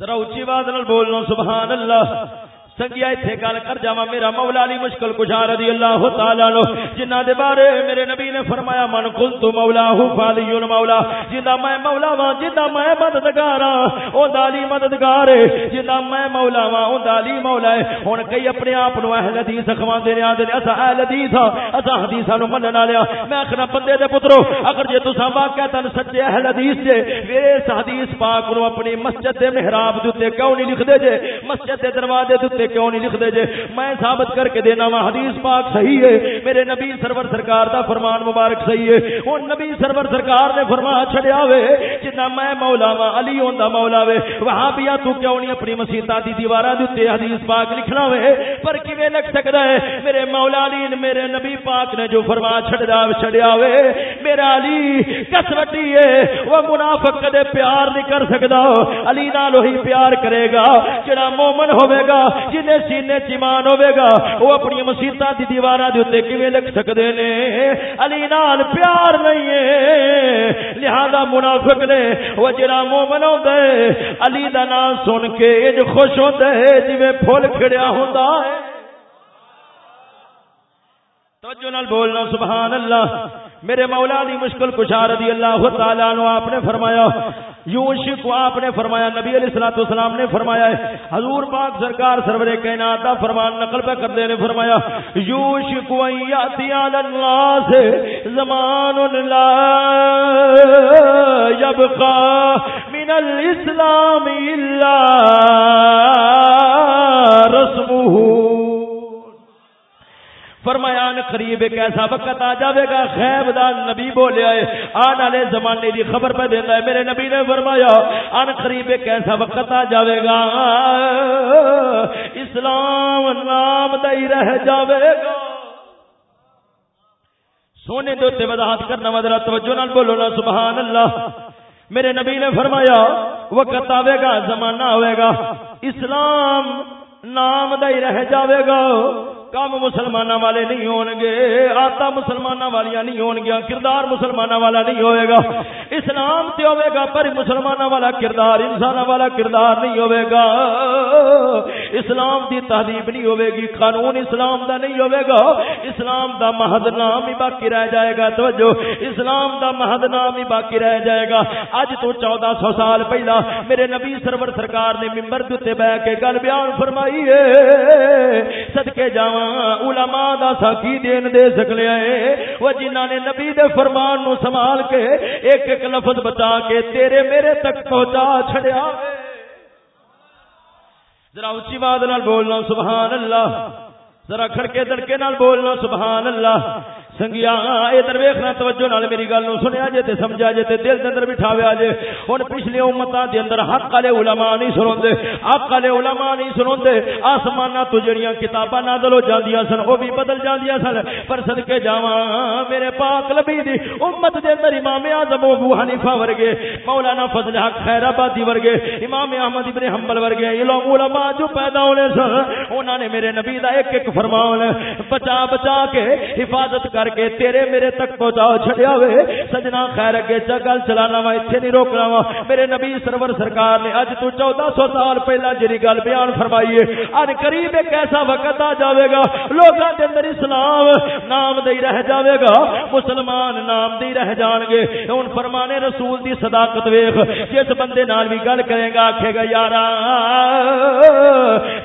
ذرا اچھی بات بولنا سبحان اللہ۔ سنگیا اتنے گل کر جا میرا مولا علی مشکل کشار رضی اللہ تعالی لو جنہ دے بارے میرے نبی نے فرمایا، من کل تو مولا ہوں فالی مولا جنہ میں مولا وا جنہ میں مددگار ہاں او دالی مددگار ہے جنہ میں مولا وا او دالی مولا ہے۔ ہن کئی اپنے آپ نو اہل حدیث کھواندے نے، آندے اسا اہل حدیث ہاں اسا حدیثاں نو منن والے ہاں۔ میں اخنا بندے دے پترو، اگر جے تساں واقعہ تن سچے اہل حدیث جے میرے اس حدیث پاک نو اپنی مسجد دے محراب دے اوتے کیوں نہیں لکھ دے جے؟ مسجد دے دروازے دے تے کیوں نہیں لکھ دے جے؟ میں ثابت کر کے دینا وا، حدیث پاک صحیح ہے۔ میرے نبی سرور سرکار دا فرمان مبارک صحیح ہے۔ او نبی سرور سرکار نے فرمایا چھڑیا وے جنا میں مولا وا، علی ہوندا مولا وے۔ وہاں بیا تو کیوں نہیں اپنی مسیتا دی دیواراں دے تے حدیث پاک لکھنا وے؟ پر کیویں لکھ سکدا ہے؟ میرے مولا علی نے میرے نبی پاک نے جو فرمایا چھڑیا چھڑیا وے۔ میرا علی کسوٹی ہے، وہ منافق کدے پیار نہیں کر سکدا۔ علی نال وہی پیار کرے گا، جڑا مومن ہوے گا جنے سینے چمان ہوے گا، وہ اپنی مسیتاں دی دیواراں دے اوتے کیویں لکھ سکدے نے؟ علی نال پیار نہیں ہے۔ لہذا منافق نے، وہ جڑا مومن ہوندا ہے، علی دا نام سن کے اج خوش ہوندا ہے، جویں پھول کھڑیا ہوندا ہے۔ توجہ نال بولنا، سبحان اللہ۔ میرے مولا علی مشکل کشار رضی اللہ تعالی عنہ آپ نے فرمایا یوشک کو آپ نے فرمایا، نبی علیہ الصلوۃ والسلام نے فرمایا ہے، حضور پاک سرکار سرور کائنات کا فرمان نقل پہ کرتے نے فرمایا یوشک ان علی الناس زمان لا يبقى من الاسلام الا رسمه فرمایا ان قریب ایک ایسا وقت آ جاوے گا خیب دا نبی بولیا ہے آن والے زمانے دی خبر پہ دینا ہے میرے نبی نے فرمایا ان قریب ایک ایسا وقت آ جاوے گا۔ اسلام نام دا ہی رہ جاوے گا۔ سونے دے تے وضاحت کرنا مدرا توجہ نال بولو نا، سبحان اللہ۔ میرے نبی نے فرمایا، وقت آوے گا، زمانہ ہوئے گا۔ اسلام نام دا ہی رہ جاوے گا۔ کم مسلمان والے نہیں ہون گے آتا مسلمان والیاں نہیں ہون گیا کردار مسلمان والا نہیں ہوئے گا۔ اسلام تے ہوئے گا، پر مسلمان والا کردار انسان والا کردار نہیں ہوئے گا۔ اسلام دی تہذیب نہیں ہوئے گی، قانون اسلام دا نہیں ہوئے گا۔ اسلام دا محض نام ہی باقی رہ جائے گا۔ توجہ، اسلام دا محض نام ہی باقی رہ جائے گا۔ اج تو چودہ سو سال پہلا میرے نبی سرور سرکار نے ممبر دے بہ کے گل بیان فرمائی ہے۔ صدقے جاواں علماء دا ساکی دین دے سکلے آئے۔ وہ جنہ نے نبی دے فرمان نو سنبھال کے ایک ایک لفظ بتا کے تیرے میرے تک پہنچا چھڑیا ذرا اچھی بات نال بولنا، سبحان اللہ۔ ذرا کھڑکے دڑکے نال بولنا، سبحان اللہ۔ سنگیا ادھر ویکھنا توجہ نال میری گل نو سنیا جے تے سمجھا جے تے دل دے اندر بٹھاویا جے۔ ہن پچھلے امتاں دے اندر حق والے علماء نہیں سنوندے، حق والے علماء نہیں سنوندے۔ آسماناں تو جڑیاں کتاباں نازل ہو جاندیاں سن، او بھی بدل جاندیاں سن۔ پر صدکے جاواں، میرے پاک نبی دی امت دے اندر امام اعظم ابو حنیفہ ورگے، مولانا فضل حق خیر آبادی ورگے، امام احمد ابن حنبل ورگے علم علماء جو پیدا ہونے سن، انہاں نے میرے نبی دا ایک ایک فرمان بچا بچا کے حفاظت کر کر کے تیرے میرے تک پہنچاؤ چھڑیا ہوئے سجنا خیر اگے چگل چلانا وا اتنے نہیں روکنا وا میرے نبی سرور سرکار نے اج تو چودہ سو سال پہلا جی گل بیان فرمائیے ان قریب ایک ایسا وقت آ جاوے گا لوگوں کے اندر اسلام نام دے رہ جاوے گا مسلمان نام دے رہ جان گے ہوں فرمانے رسول دی صداقت ویخ جس بندے نال بھی گل کرے گا آکھے گا یار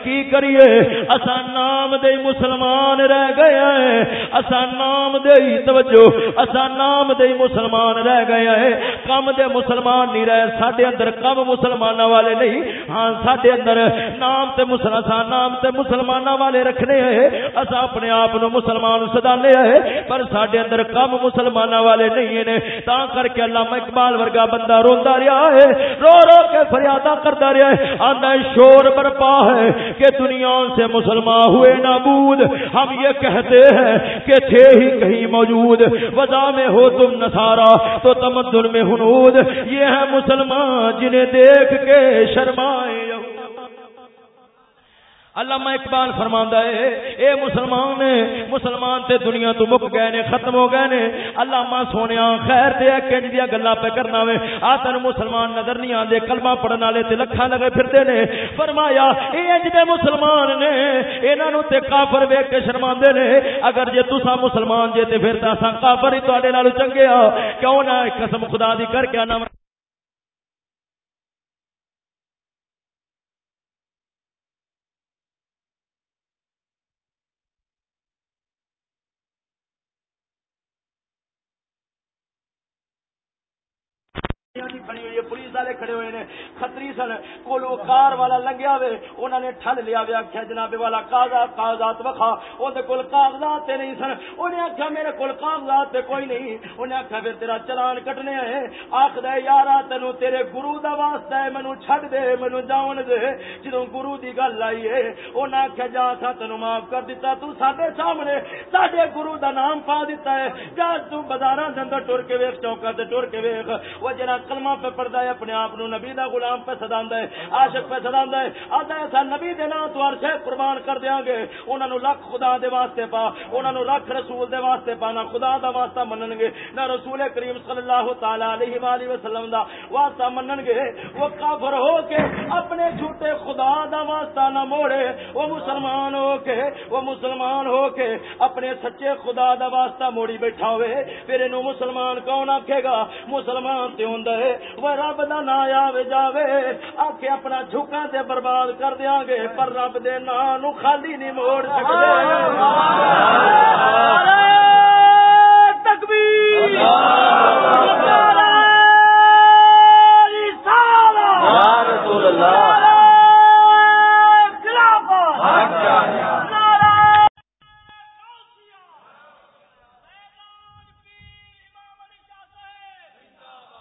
کی کریے اسا نام دے مسلمان رہ گئے ہیں اسا نام نام دے توجہ۔ اسا نام دے مسلمان رہ گئے ہیں۔ کم دے مسلمان نہیں رہے، ساڈے اندر کم مسلماناں والے نہیں۔ ہاں ساڈے اندر نام تے مسلمان نام تے مسلماناں والے رکھنے ہیں۔ اسا اپنے آپ نو مسلمان سدانے ہیں، پر ساڈے اندر کم مسلماناں والے نہیں نے تا کر کے علامہ اقبال ورگا بندہ روندا رہیا ہے، رو رو کے فریاداں کردا رہیا ہے۔ آندا شور برپا ہے کہ دنیا سے مسلمان ہوئے نابود۔ ہم یہ کہتے ہیں کہ تھے ہی کہیں موجود وضا میں ہو تم نسارا تو تمدن میں ہنود یہ ہے مسلمان جنہیں دیکھ کے شرمائے علامہ اقبال فرماندا ہے، اے مسلمان نے، مسلمان تے دنیا تو مک گئے نے، ختم ہو گئے نے۔ علامہ سونیا، خیر تے کنج دیا گلاں پہ کرنا وے۔ آ تن مسلمان نظر نہیں آندے، کلمہ پڑھن والے تے لکھاں لگے پھردے نے۔ فرمایا، اے انج دے مسلمان نے، انہاں نو تے کافر ویکھ کے شرماندے نے۔ اگر جے تساں مسلمان جے تے پھر تاساں کافر ہی تواڈے نال چنگے آ۔ کیوں نہ، قسم خدا دی کر کے نہ پولیس والے کھڑے ہوئے نے۔ خطری سن کو کار والا لنگیا وے انہوں نے ٹھل لیا وے۔ آخیا جناب والا، کاغذات کاغذات وکھا۔ اندر کول کاغذات تے نہیں سن۔ انہیں آخیا میرے کول کاغذات تے کوئی نہیں۔ انہیں آخیا پھر تیرا چلان کٹنے ہے آخ دے، یارا، تینو تیرے گرو دا واسطہ ہے۔ مینو چھڈ دے مینو جاون دے۔ جدوں گرو دی گل آئی ہے انہیں آخیا جا تھا تینو معاف کر دیتا تو ساڈے سامنے ساڈے گرو دا نام پا دیتا ہے۔ جا تو بازاراں دے اندر ٹر کے ویکھ، چوکا تے ٹر کے ویکھ۔ وہ جڑا کلمہ پہ پڑھدا ہے، اپنے آپ نبی دا غلام پہ سداندا ہے، عاشق پہ سداندا ہے۔ آتا ایسا نبی دے نام تو عرش قربان کر دیاں گے۔ انہاں نو لکھ خدا دے واسطے پا، انہاں نو لکھ رسول دے واسطے پا، نہ خدا دا واسطہ منن گے، نہ رسول کریم صلی اللہ تعالی علیہ والہ وسلم دا واسطہ منن گے۔ وہ کافر ہو کے اپنے جھوٹے خدا دا واسطہ نہ موڑے، وہ مسلمان ہو کے، وہ مسلمان ہو کے اپنے سچے خدا دا واسطہ موڑی بیٹھا ہوئے۔ پھر انہوں مسلمان کون آکھے گا؟ مسلمان تے ہوندا ہے۔ وہ رب دا نا آوے جاوے آکھے اپنا جھکا تے برباد کر دیاں گے پر رب دے نا نو خالی نہیں موڑ سکدے تکبیر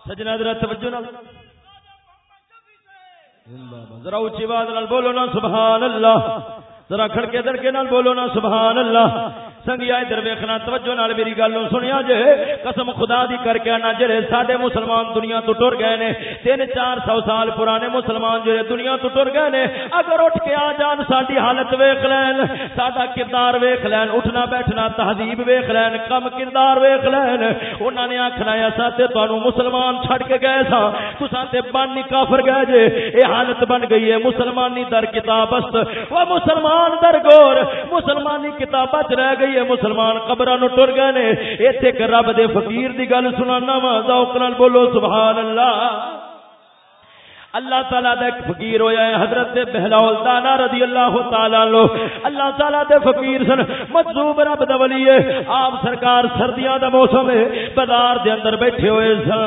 سجنا ذرا توجہ نال۔ ذرا اونچی آواز نال بولو نا، سبحان اللہ۔ ذرا کھڑکے دڑکے نال بولو نا، سبحان اللہ۔ سنگیا ادھر ویکھنا، توجہ نال میری گل سنیا جے۔ قسم خدا دی کر کے آنا، جڑے ساڈے مسلمان دنیا تو ٹر گئے نے، تین چار سو سال پرانے مسلمان جڑے دنیا تو ٹر گئے نے، اگر اٹھ کے آ جان ساری حالت ویخ لین، ساڈا کردار ویخ لین، اٹھنا بیٹھنا، تہذیب ویخ لین، کم کردار ویخ لین انہوں نے آخنا ایسا تے تانوں مسلمان چھڑ کے گئے سا تساں تے بن نہیں کافر گئے جے، اے حالت بن گئی ہے، مسلمانی در کتاب است وہ مسلمان در گور، مسلمانی کتاب رہ گئی ہے مسلمان قبر نو ٹر گئے نے۔ ایتھے کہ رب دے فقیر دی گل سنانا وا، ذوق نال بولو سبحان اللہ اللہ تعالیٰ دے فقیر ہویا ہے، حضرت بہلاول دانا رضی اللہ تعالیٰ لو اللہ تعالیٰ دے فقیر سن مجذوب رب دا ولی ہے۔ آپ سرکار سردیاں دا موسم ہے، بازار دے اندر بیٹھے ہوئے سن۔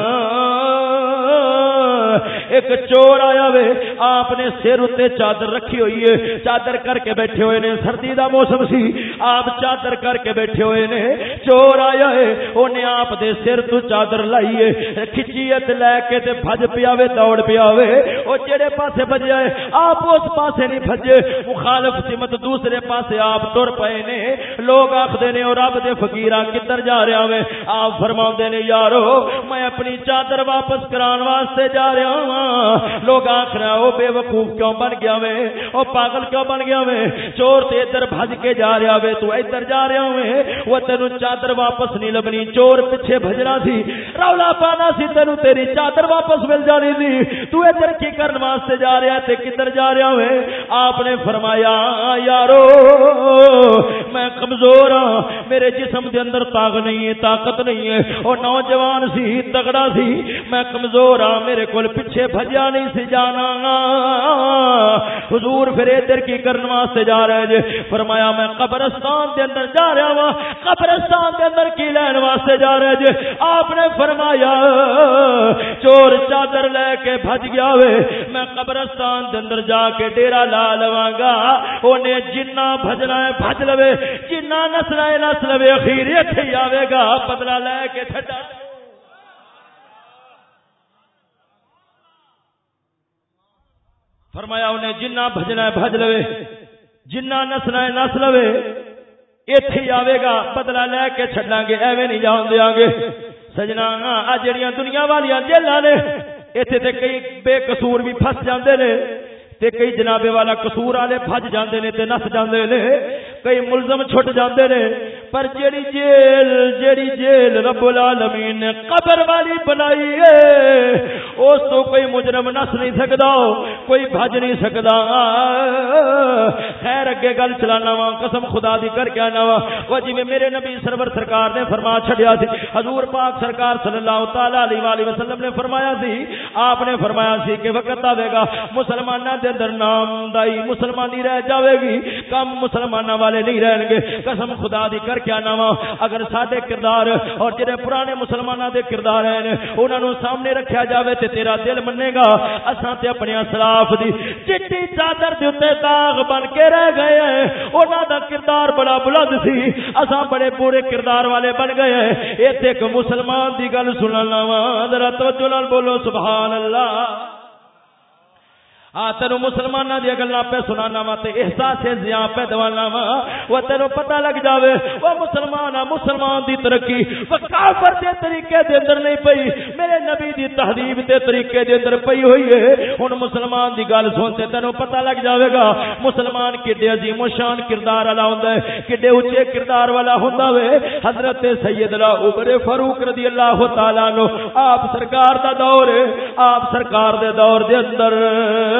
ایک چور آیا وے، آپ نے سر اتنے چادر رکھی ہوئی ہے۔ چادر کر کے بیٹھے ہوئے نے، سردی دا موسم سی۔ آپ چادر کر کے بیٹھے ہوئے نے، چور آیا ہے، انہیں آپ دے سر تو چادر لائیے کھچیت لے کے تے بھج پیا وے، دوڑ پیا وے۔ او جڑے پاسے بجیا ہے، آپ اس پاسے نہیں بھجے۔ مخالف سمت دوسرے پاسے آپ ٹر پئے نے۔ لوگ آکھدے نے او رب دے فقیراں کدھر جا رہا وے؟ آپ فرماوندے نے، یارو، میں اپنی چادر واپس کران واسطے جا رہا رہا ہوں لوگ آخر وہ بے وقوف کیوں بن گیا وے؟ وہ پاگل کیوں بن گیا وے؟ چور تے ادھر بھج کے جا رہا وے، تو ادھر جا رہا وے۔ وہ تینو چادر واپس نہیں لبنی، چور پیچھے بھجنا سی۔ رولا پانا سی تینو، تیری چادر واپس مل جانی سی۔ تو ادھر کی کرن واسطے جا رہا تے کدھر جا رہا وے؟ آپ نے فرمایا، یارو، میں کمزور ہاں میرے جسم دے اندر طاقت نہیں ہے، طاقت نہیں ہے۔ وہ نوجوان سی، تگڑا سی، میں کمزور ہاں میرے کو پیچھے بھجیا نہیں سی جانا۔ حضور پھر ادھر کی کرنے واسطے جا رہے جے۔ فرمایا، میں قبرستان دے اندر جا رہا وا قبرستان دے اندر کی لین واسطے جا رہے جے۔ آپ نے فرمایا، چور چادر لے کے بھج گیا وے۔ میں قبرستان دے اندر جا کے ڈیرا لا لواں گا۔ اونے جنہ بھجنا ہے بھج لوے، جنہ نسنا ہے نس لوے، اخیر ایتھے آوے گا۔ بدلہ لے کے چھڈا فرمایا انہیں جنہ بھجنا ہے بھج لوے، جنہ نسنا ہے نس لوے۔ ایتھے آوے گا بدلا لے کے چڈا گے، ایویں نہیں جان دیا گے۔ سجنا، آ جڑیاں دنیا والی جیلوں نے اتنے تے کئی بے قصور بھی پھس جاندے نے، تے کئی جنابے والا قصور والے بھج جاندے نے، تے نس جاندے نے۔ کئی ملزم چھٹ جاندے نے، پر جیڑی جیل جیڑی جیل رب العالمین نے قبر والی بنائی ہے، اس تو کوئی مجرم نس نہیں سکدا، کوئی بھج نہیں سکدا۔ خیر اگے گل چلانا وا، قسم خدا دی کر کے آنا وا۔ وہ جی میرے نبی سرور سرکار نے فرما چھڑیا سی، حضور پاک سرکار صلی اللہ تعالی علیہ والہ وسلم نے فرمایا سی، آپ نے فرمایا سی کہ وقت آوے گا، مسلماناں دے اندر نام دائی مسلمانی رہ جاوے گی، کم مسلماناں والے نہیں رہن گے قسم خدا دی کر کیا نام اگر ساڈے کردار اور جڑے پرانے مسلمانوں دے کردار ہیں، انہاں نو سامنے رکھیا جاوے تے تیرا دل منے گا۔ اساں تے اپنے اسلاف دی چٹی چادر دے اوتے داغ بن کے رہ گئے ہیں۔ انہاں دا کردار بڑا بلند سی۔ اساں بڑے برے کردار والے بن گئے ہیں۔ ایتھے ایک مسلمان دی گل سننا وا ذرا توجہ نال بولو، سبحان اللہ۔ آ تینو مسلمانوں دیا گلا پہ سنانا وا احساس زیاں پہ دوانا وا۔ وہ تینو پتہ لگ جاوے، وہ مسلمان آ، مسلمان دی ترقی وہ کافر دے طریقے دے اندر نہیں پئی۔ میرے نبی دی تہذیب دے طریقے دے اندر پئی ہوئی ہے۔ ہن مسلمان دی گل سنتے تینو پتہ لگ جاوے گا۔ مسلمان کڈے عظیم و شان کردار والا ہوندا ہے، کڈے اونچے کردار والا ہوندا وے۔ حضرت سیدنا عمر فاروق رضی اللہ تعالی عنہ آپ سرکار دا دور ہے، آپ سرکار دے دور دے اندر۔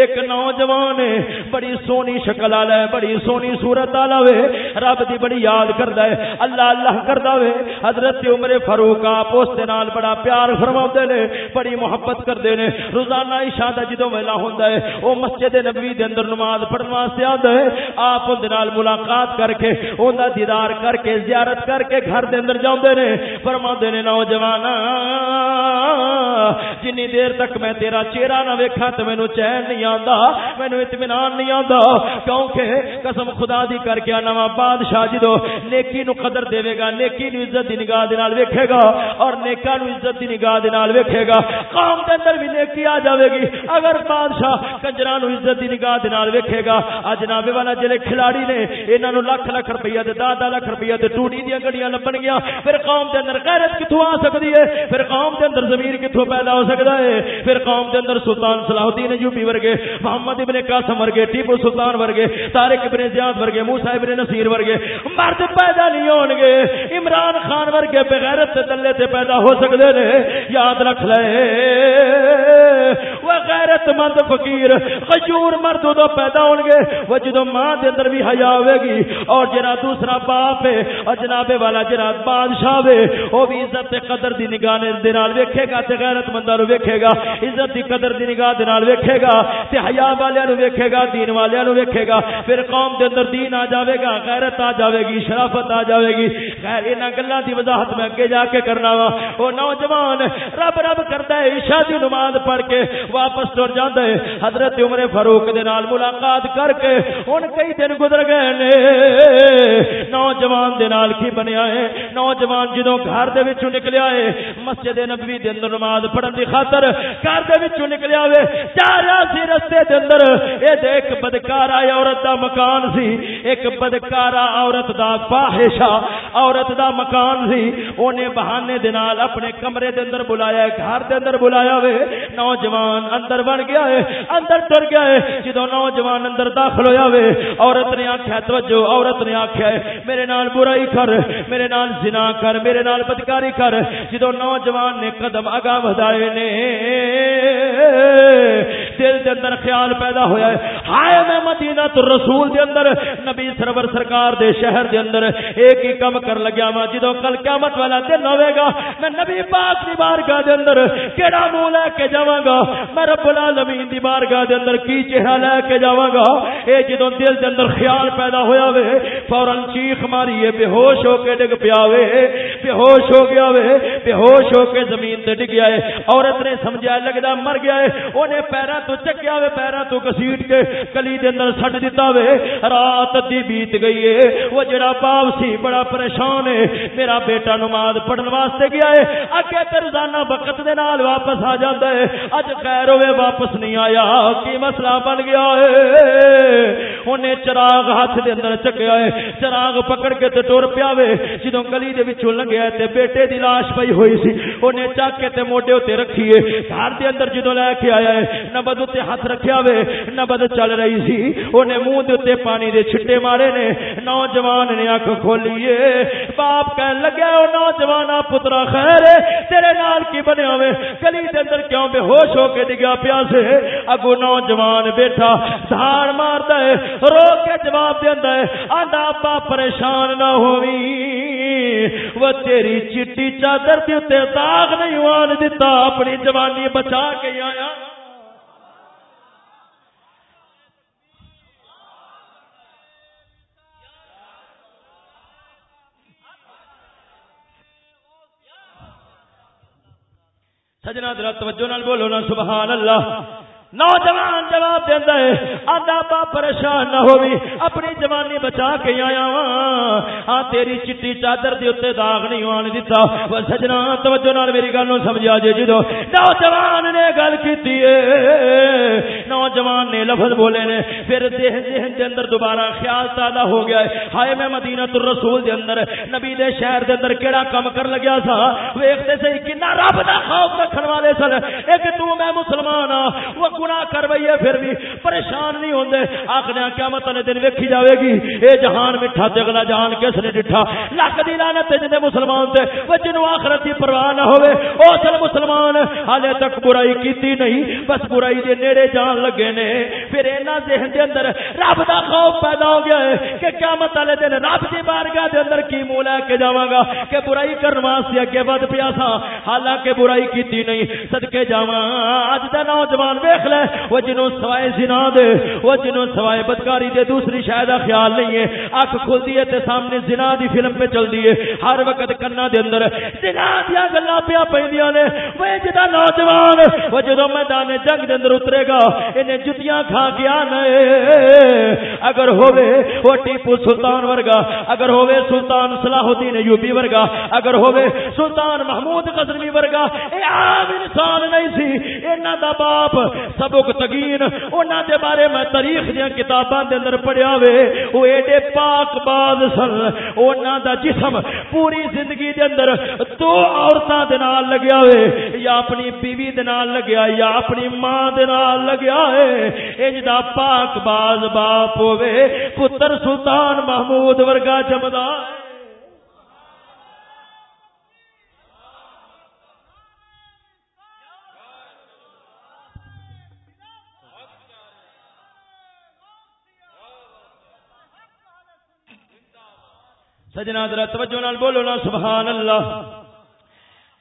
ایک نوجوان بڑی سونی شکل والا ہے، بڑی سونی صورت والا وے۔ رب دی بڑی یاد کردا ہے، اللہ اللہ کردا وے۔ حضرت عمر فاروق آپ اس دے نال بڑا پیار فرماوندے نے، بڑی محبت کردے نے۔ روزانہ عشاء دا جدوں ویلا ہوندا ہے، او مسجد نبوی دے اندر نماز پڑھن واسطے آندا ہے۔ آپ دے نال ملاقات کر کے اوندا دیدار کر کے، زیارت کر کے گھر دے اندر جاوندے نے۔ فرماندے نے نوجوان جنی دیر تک میں تیرا چہرہ نہ ویکھا تے مینوں چین نہیں آندا، مینوں اطمینان نہیں آندا، کیونکہ قسم خدا دی کر کے نواں بادشاہ جدو نیکی نو قدر دے گا، نیکی نو عزت دی نگاہ دے نال ویکھے گا اور نیکا نو عزت دی نگاہ دے نال ویکھے گا، قوم دے اندر بھی نیکی آ جاوے گی۔ اگر بادشاہ کنجراں نو عزت دی نگاہ دے نال ویکھے گا اج جناب والا جڑے کھلاڑی نے، انہاں نو لاکھ لاکھ روپیہ تے دادا لاکھ روپیہ تے ٹوٹی دی گڑیاں لبن گیا پھر قوم دے اندر غیرت کتھوں آ سکدی ہے؟ پھر قوم دے اندر ضمیر کتھوں پیدا ہو سکدا ہے؟ پھر قوم دے اندر سلطان صلاح الدین ایوبی ورگے محمد ابن قاسم ورگے، ٹیپو سلطان ورگے، طارق ابن زیاد ورگے، موسی ابن نصیر ورگے مرد پیدا نہیں ہون گے۔ عمران خان ورگے بغیرت تے دلے تے پیدا ہو سکدے نے۔ یاد رکھ لے۔ وہ غیرت مند فقیر، غیور مرد دو پیدا ہون گے۔ وہ جدو ماں دے اندر بھی حیا ہوے گی، اور جڑا دوسرا باپ ہے، اور جناب والا جڑا بادشاہ ہے وہ بھی عزت تے قدر دی نگاہ دے نال ویکھے گا تے غیرت منداں نو ویکھے گا۔ عزت دی قدر دی نگاہ دے نال ویکھے گا۔ تے حیا والےاں نو ویکھے گا، دین والےاں نو ویکھے گا۔ پھر قوم دے اندر دین آ جاوے گا، غیرت آ جاوے گی، شرافت آ جاوے گی۔ خیر، انہاں گلاں دی وضاحت میں اگے جا کے کرنا وا۔ او نوجوان، رب رب کردا ہے، عشاء دی نماز پڑھ کے واپس ٹر جاندا ہے۔ حضرت عمر فاروق دے نال ملاقات کر کے ہن کئی دن گزر گئے نے۔ نوجوان دے نال کی بنیا ہے؟ نوجوان جدوں گھر دے وچوں نکلیا ہے، مسجد نبوی دے اندر نماز پڑھن دی خاطر گھر دے وچوں نکلیا ہوئے جا رہا سی رستے دے اندر، اے دے ایک بدکارا عورت دا مکان سی، ایک بدکارا عورت دا فاحشہ عورت دا مکان سی۔ اونے بہانے دے نال اپنے کمرے دے اندر بلایا ہے گھر دے اندر بلایا ہوئے نوجوان اندر بن گیا ہے، اندر ٹر گیا ہے۔ جدو نوجوان اندر داخل ہویا ہوئے عورت نے آکھیا، توجہ، عورت نے آکھیا ہے، میرے نال برائی کر، میرے نال زنا کر، میرے نال بدکاری کر۔ جدو نوجوان نے قدم اگا ودائے نے، دل دے اندر خیال پیدا ہویا ہے۔ ہائے میں مدینہ تو رسول دے اندر، نبی سرور سرکار دے شہر دے اندر ایک ہی کم کر لگیا ماں جدو کل قیامت والا دن ہوے گا، میں نبی پاک دی بارگاہ دے اندر کیڑا منہ لے کے جاواں گا؟ میں رب العالمین دی بارگاہ دے اندر کی چہرہ لے کے جاواں گا؟ اے جدو دل دے اندر خیال پیدا ہویا وے فورن چیخ ماری ہے بے ہوش ہو کے ڈگ پیا وے، بے ہوش ہو گیا وے، بے ہوش ہو کے زمین تے ڈگ گیا ہے۔ عورت نے سمجھا لگدا مر گیا ہے، اونے پیراں تو چکیا وے پیراں تو گسیٹ کے کلی دے اندر سٹ دتا وے رات دی بیت گئی ہے وہ جڑا باپ سی بڑا پریشان ہے میرا بیٹا نماز پڑھن واسطے گیا ہے اگے تے روزانہ وقت دے نال واپس آ جاندا ہے اج خیر ہوے واپس نہیں آیا کی مسئلہ بن گیا ہے اونے چراغ ہاتھ دے اندر چکیا ہے چراغ پکڑ کے تے ٹر پیا وے جدوں گلی دے وچوں لنگیا تے بیٹے دی لاش پئی ہوئی سی اونے چک کے تے موڈے تے رکھی ہے گھر دے اندر جدوں لے کے آیا ہے نبد تے ہاتھ رکھیا وے نبد چل رہی سی۔ اونے منہ دے تے پانی دے چھٹے مارے نے۔ نوجوان نے اکھ کھولی ہے باپ کہن لگا او نوجوان پترا خیر ہے تیرے نال کی بنیا وے؟ گلی دے اندر کیوں بے ہوش ہو کے ڈگیا پیا سے؟ اگو نوجوان بیٹھا دھار ماردا ہے رو کے جواب دیندا ہے آندا ابا پریشان نہ ہووی وہ تیری چٹی چادر دے تے داغ نہیں آن دتا۔ اپنی جوانی بچا کے آیا۔ سجنا درا توجہ نال بولو نا سبحان اللہ۔ نوجوان جواب دینا ہے آدھا با پریشان نہ ہوئی اپنی جوانی بچا کے آیا ہاں تیری چٹی چادر دے اتنے داغ نہیں آن دیتا وہ سجنا، توجہ نال میری گل نو سمجھا جے جدو۔ نوجوان نے گل کی نوجوان نے لفظ بولے نے، پھر ذہن ذہن دے اندر دوبارہ خیال تازہ ہو گیا ہے۔ ہائے، میں مدینہ الرسول دے اندر، نبی دے شہر دے اندر کیڑا کم کر لگیا تھا ویکھتے سے کنا رب دا خوف رکھن والے سن۔ ایک تو میں مسلمان ہاں گناہ کر پھر بھی پریشان نہیں ہوندے۔ آخنے قیامت والے دن ویکھی جاوے گی۔ اے جہان میٹھا تے اگلا جہان کس نے ڈٹھا؟ لکھ دی لعنت تے جنے مسلمان تے، وہ جنوں آخرت دی پرواہ نہ ہوے او چل مسلمان، حالے تک برائی کیتی نہیں، بس برائی دے نیڑے جان لگے نے۔ پھر اینا ذہن دے اندر رب دا خوف پیدا ہو گیا ہے کہ قیامت والے دن رب دی بارگاہ دے اندر کی منہ لے کے جاواں گا، کہ برائی کرن واسطے اگے ود پیا سا حالانکہ برائی کیتی نہیں صدکے جاواں۔ اج دا نوجوان ویکھ ویخ لے وہ جنوں سوائے زنا دے، وہ جنوں سوائے بدکاری دے، دوسری شاید خیال نہیں ہے۔ اکھ کھلتی ہے تے سامنے زنا دی فلم پہ چل دی ہے۔ ہر وقت کنا دے اندر۔ زنا دیا گلاں پیا پیندیاں نے۔ وہ جدا نوجوان وہ جدوں میدان جنگ دے اندر اترے گا، انہیں جتیاں کھا کے آنا اگر ہوے وہ ٹیپو سلطان ورگا، اگر ہوے سلطان صلاح الدین ایوبی ورگا، اگر ہوے سلطان محمود غزنوی ورگا، اے عام انسان نہیں سی۔ انہاں دا باپ سبق تگین۔ انہاں دے بارے میں تاریخ دی کتاباں دے اندر پڑھیا وے۔ او ایڈے پاک باز سن۔ انہاں دا جسم پوری زندگی دے اندر دو عورتاں دے نال لگیا وے۔ یا اپنی بیوی دے نال لگیا، یا اپنی ماں دے نال لگیا ہے انج دا پاک باز باپ ہوے پتر سلطان محمود ورگا جمدا ہے سجنا در توجہ نال بولو نا سبحان اللہ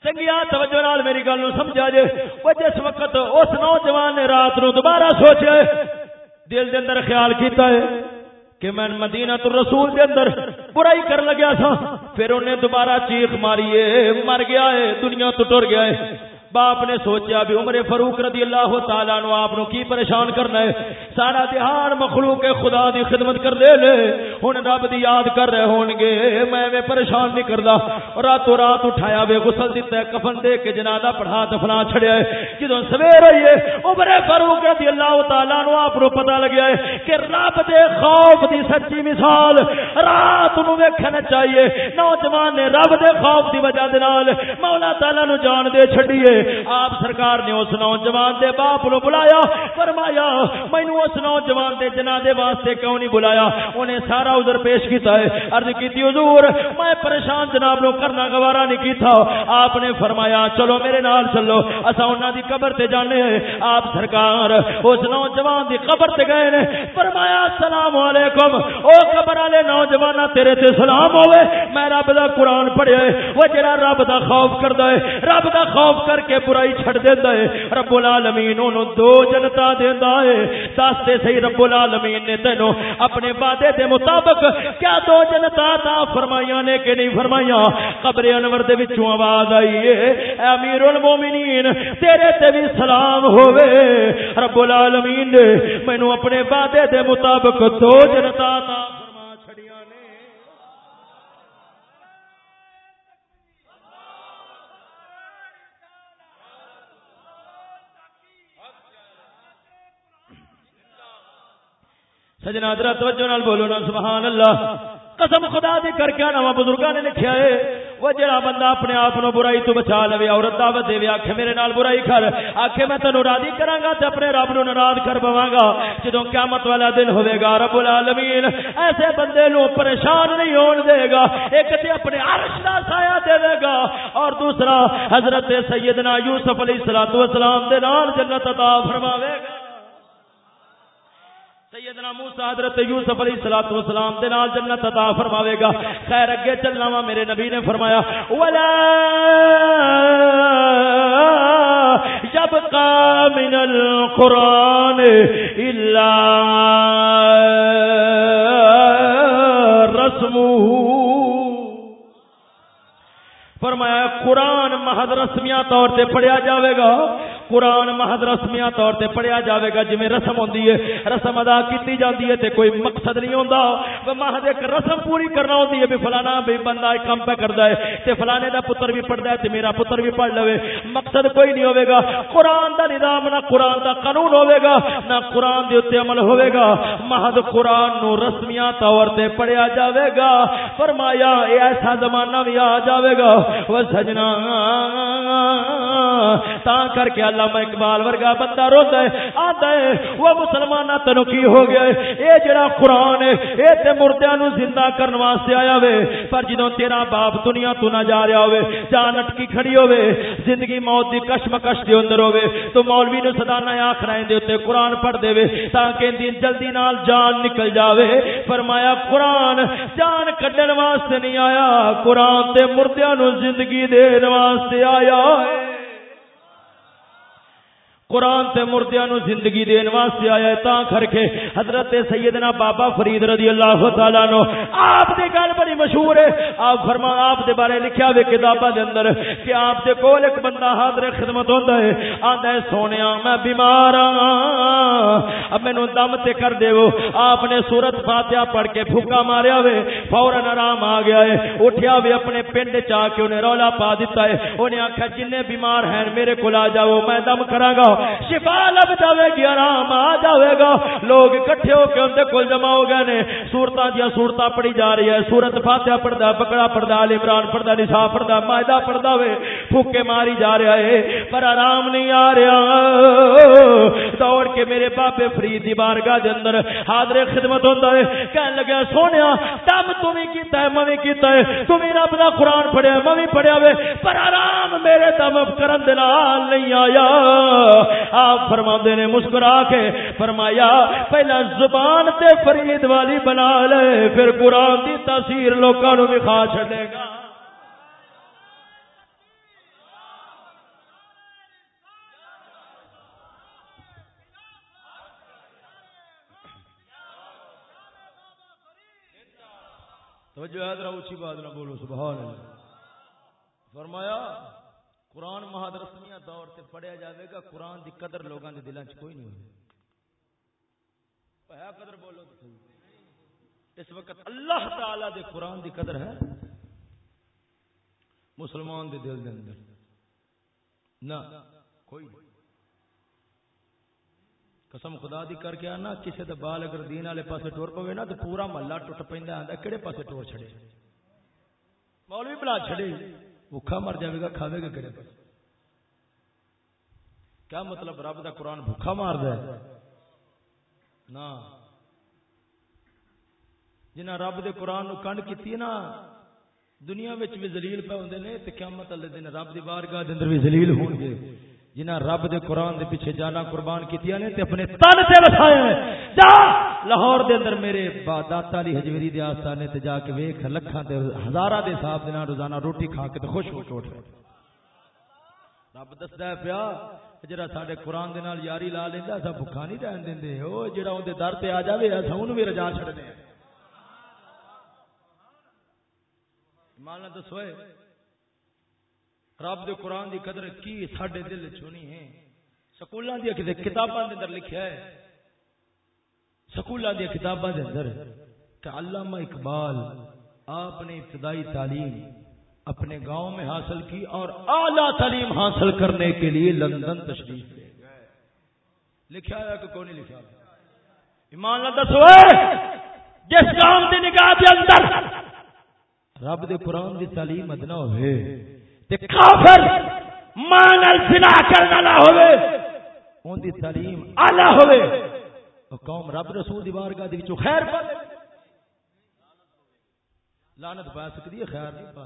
چنگیا توجہ نال میری گل نو سمجھا جے۔ وہ جس وقت اس نوجوان نے رات نو دوبارہ سوچے دل دے اندر خیال کیتا ہے کہ میں مدینہ تو رسول دے اندر برائی کر لگیا تھا پھر انہیں دوبارہ چیخ ماری ہے مر گیا ہے، دنیا تو ٹر گیا ہے۔ باپ نے سوچیا بھی عمر فاروق رضی اللہ تعالیٰ نو آپ نو کی پریشان کرنا ہے؟ سارا دہار مخلوق خدا دی خدمت کر دے لے۔ ہن رب دی یاد کر رہے ہون گے۔ میں میں پریشان نہیں کردا۔ راتوں رات اٹھایا وے، غسل دتا ہے، کفن دے کے جنازہ پڑھا دفنا چھڑیا ہے۔ جدوں سویر ہوئی ہے، عمر فاروق رضی اللہ تعالیٰ نو آپ نو پتہ لگیا ہے کہ رب دے خوف دی سچی مثال رات نو ویکھنا چاہیے۔ نوجوان نے رب دے خوف دی وجہ دے نال مولا تعالیٰ نو جان دے چھڈیے آپ سرکار نے اس نوجوان دے باپ نو بلایا، فرمایا مینو اس نوجوان دے جنازے واسطے کیوں نہیں بلایا؟ انہیں سارا ادھر پیش کیتا ہے، عرض کیتی، حضور، میں پریشان جناب نو کرنا گوارا نہیں کیتا۔ آپ نے فرمایا، چلو میرے نال چلو اسا انہاں دی قبر تے جانے ہیں۔ آپ سرکار اس نوجوان دی قبر تے گئے نے۔ فرمایا، السلام علیکم۔ او قبر والے نوجوان تیرے تے سلام ہوے میں رب دا قرآن پڑھیا ہے۔ وہ جڑا رب دا خوف کردا ہے، رب دا خوف کر کے کے برائی چھڑ دیندا ہے۔ رب العالمین انہوں دو جنتا دیندا ہے۔ دس تے صحیح رب العالمین نے تینوں اپنے وعدے دے مطابق کیا دو جنتا عطا فرمائیاں نے کہ نہیں فرمائیاں؟ قبر انور دے وچوں آواز آئی ہے۔ اے امیر المومنین تیرے تے بھی سلام ہوے رب العالمین نے مینوں اپنے وعدے دے مطابق دو جنتا عطا سجنا ادرا توجہ نال بولو نا سبحان اللہ قسم خدا دی کر کے نواں بزرگاں نے لکھیا ہے، وہ جڑا بندہ اپنے آپ نو برائی تو بچا لے عورت دعوت دے آکھے میرے نال برائی کر، آکھے میں تینو راضی کراں گا تے اپنے رب نو ناراض کر پواں گا جدوں قیامت والا دن ہوے گا رب العالمین، ایسے بندے نو پریشان نہیں ہون دے گا ایک تے اپنے عرش دا سایہ دے دے گا اور دوسرا حضرت سیدنا یوسف علیہ الصلوۃ والسلام دے نال جنت عطا فرماوے گا۔ سیدنا موسیٰ حضرت یوسف علیہ الصلوۃ والسلام دے نال جنت عطا فرماوے گا خیر اگے چلنا وا میرے نبی نے فرمایا، ولا يبقى من القران الا رسمه. فرمایا، قرآن محض رسمیاں طور تے پڑھیا جاوے گا۔ قرآن محض رسمیاں طور تے پڑھیا جاوے گا، جویں رسم ہوندی ہے۔ رسم ادا کیتی جاندی ہے تے کوئی مقصد نہیں ہوندا۔ وہ محض ایک رسم پوری کرنا ہوندی ہے بھی فلانا بھی بندہ ایک کام پہ کردا ہے تے فلانے دا پتر بھی پڑھدا ہے تے میرا پتر بھی پڑھ لوے۔ مقصد کوئی نہیں ہوے گا۔ قرآن دا نظام نہ قرآن دا قانون ہوے گا، نہ قرآن دے اوتے عمل ہوے گا۔ محض قرآن نو رسمیاں طور تے پڑھیا جاوے گا۔ فرمایا، اے ایسا زمانہ بھی آ جاوے گا۔ وہ سجنا تا کر کے علامہ اقبال ورگا بندہ روتا ہے آتا ہے، وہ مسلمان تینو کی ہو گیا ہے؟ اے جڑا قرآن ہے، اے تے مردیاں نو زندہ کرن واسطے آیا وے پر جدوں تیرا باپ دنیا تو نہ جا رہا ہوے جان اٹکی کھڑی ہوے زندگی موت دی کشمکش دے اندر ہوے تو مولوی نو صدانا آکھ رہے دے تے قرآن پڑھ دے وے تاکہ دن جلدی نال جان نکل جاوے۔ فرمایا، قرآن جان کڈن واسطے نہیں آیا، قرآن تے مردیاں نو زندگی دین واسطے آیا ہے۔ قرآن تے مردیاں نو زندگی دین واسطے آیا ہے تاں کر کے حضرت سیدنا بابا فرید رضی اللہ تعالی نو، آپ دی گل بڑی مشہور ہے۔ آپ فرما، آپ دے بارے لکھیا وے کتاباں دے اندر کہ آپ دے کول ایک بندہ حاضر خدمت ہوندا ہے۔ آندا ہے، سونیا، میں بیمار ہاں۔ اب مینوں دم تے کر دیو۔ آپ نے سورت فاتحہ پڑھ کے پھوکا ماریا وے فورن آرام آ گیا ہے۔ اٹھیا وے اپنے پنڈ چا کے انہیں رولا پا دیتا ہے۔ انہیں آخیا جن بیمار ہیں، میرے کو آ جاؤ، میں دم کرا گا۔ شفا لب جائے گی، آرام آ جائے گا۔ لوگ کٹھے ہو کے اندر کل جمع ہو گئے نے۔ سورت دیا سورت پڑھی جا رہی ہے۔ سورت فاتحہ پڑھتا پکڑا پڑھتا علی عمران پڑھتا نسا پڑھتا معاہدہ پڑھتا وے۔ پھوکے ماری جا رہا ہے، پر آرام نہیں آ رہا۔ دوڑ کے میرے بابے فرید دی بارگاہ دے اندر حاضر خدمت ہوندا ہے۔ کہن لگا سونیا دم تم ہی کیتا ہے، میں کیتا ہے۔ تم رب دا قرآن پڑھیا، میں بھی پڑھیا وے۔ پر آرام میرے دم کرن دے نال نہیں آیا۔ آپ فرما نے مسکرا کے فرمایا، پہلا زبان تے فرید والی بنا لے، پھر قرآن دی تاثیر لوکاں نو کھا چھڈے گا۔ توجہ ہے، ذرا اونچی بات نہ بولو، سبحان اللہ۔ فرمایا قرآن مہادرسمیاں دور سے پڑھیا جاوے گا، قرآن دی قدر لوگاں دے دلان چ کوئی نہیں ہوئی۔ ہے قدر بولو اس وقت اللہ تعالی دے قرآن دی قدر ہے۔ مسلمان دے دل دے اندر۔ نہ، کوئی نہیں۔ قسم خدا دی کر کے آنا کسی دا بال اگر دین والے پاسے ٹور پوے نا، تو پورا محلہ ٹوٹ پہ آتا کہڑے پاسے ٹور چھڑے؟ مولوی بلا چھڑے بھوکھا مر جائے گا، کھاوے گا کہڑے پاسے کیا مطلب رب دا قرآن بھوکھا مار دے نا۔ جنہ رب دے قرآن نو کنڈ کیتی نا، دنیا وچ بھی ذلیل پہ ہوندے نے، تے قیامت والے دن رب دی بارگاہ دے اندر بھی ذلیل ہون گے۔ جنہ رب دے قرآن دے پیچھے جانا قربان کیتیا نے، تے اپنے تن سے وسائے جا! لاہور دے اندر میرے داتا علی حجویری دے آستانے تے جا کے ویکھ، لکھاں تے ہزاراں دے حساب دے نال روزانہ روٹی کھا کے تے خوش ہو کے اٹھ رب دسدا ہے پیا، جڑا ساڈے قرآن دے نال یاری لا لیندا اسا بھکھا نہیں رہن دیندے او جڑا اون دے در تے آ جاوے اسا اونوں بھی رجا چھڑنے مان دسو رب دے قرآن دی قدر کی ساڈے دل چونی ہے؟ سکولاں دی کتاباں دے اندر لکھیا ہے۔ سکولاں دی کتاباں دے اندر کہ علامہ اقبال آپ نے ابتدائی تعلیم اپنے گاؤں میں حاصل کی اور اعلی تعلیم حاصل کرنے کے لیے لندن تشریف لے گئے۔ لکھا ہے کہ کون نہیں لکھا ایمان اللہ دسو جس گاؤں دی نگاہ دے اندر رب دے قرآن دی تعلیم ادنا ہوئے تے کافر مانل زنا کرنا نہ ہوئے ان دی تعلیم اعلی ہوئے۔ قوم رب رسول دی بارگاہ دی وچوں خیر پا لعنت پا سکدی ہے، خیر نہیں پا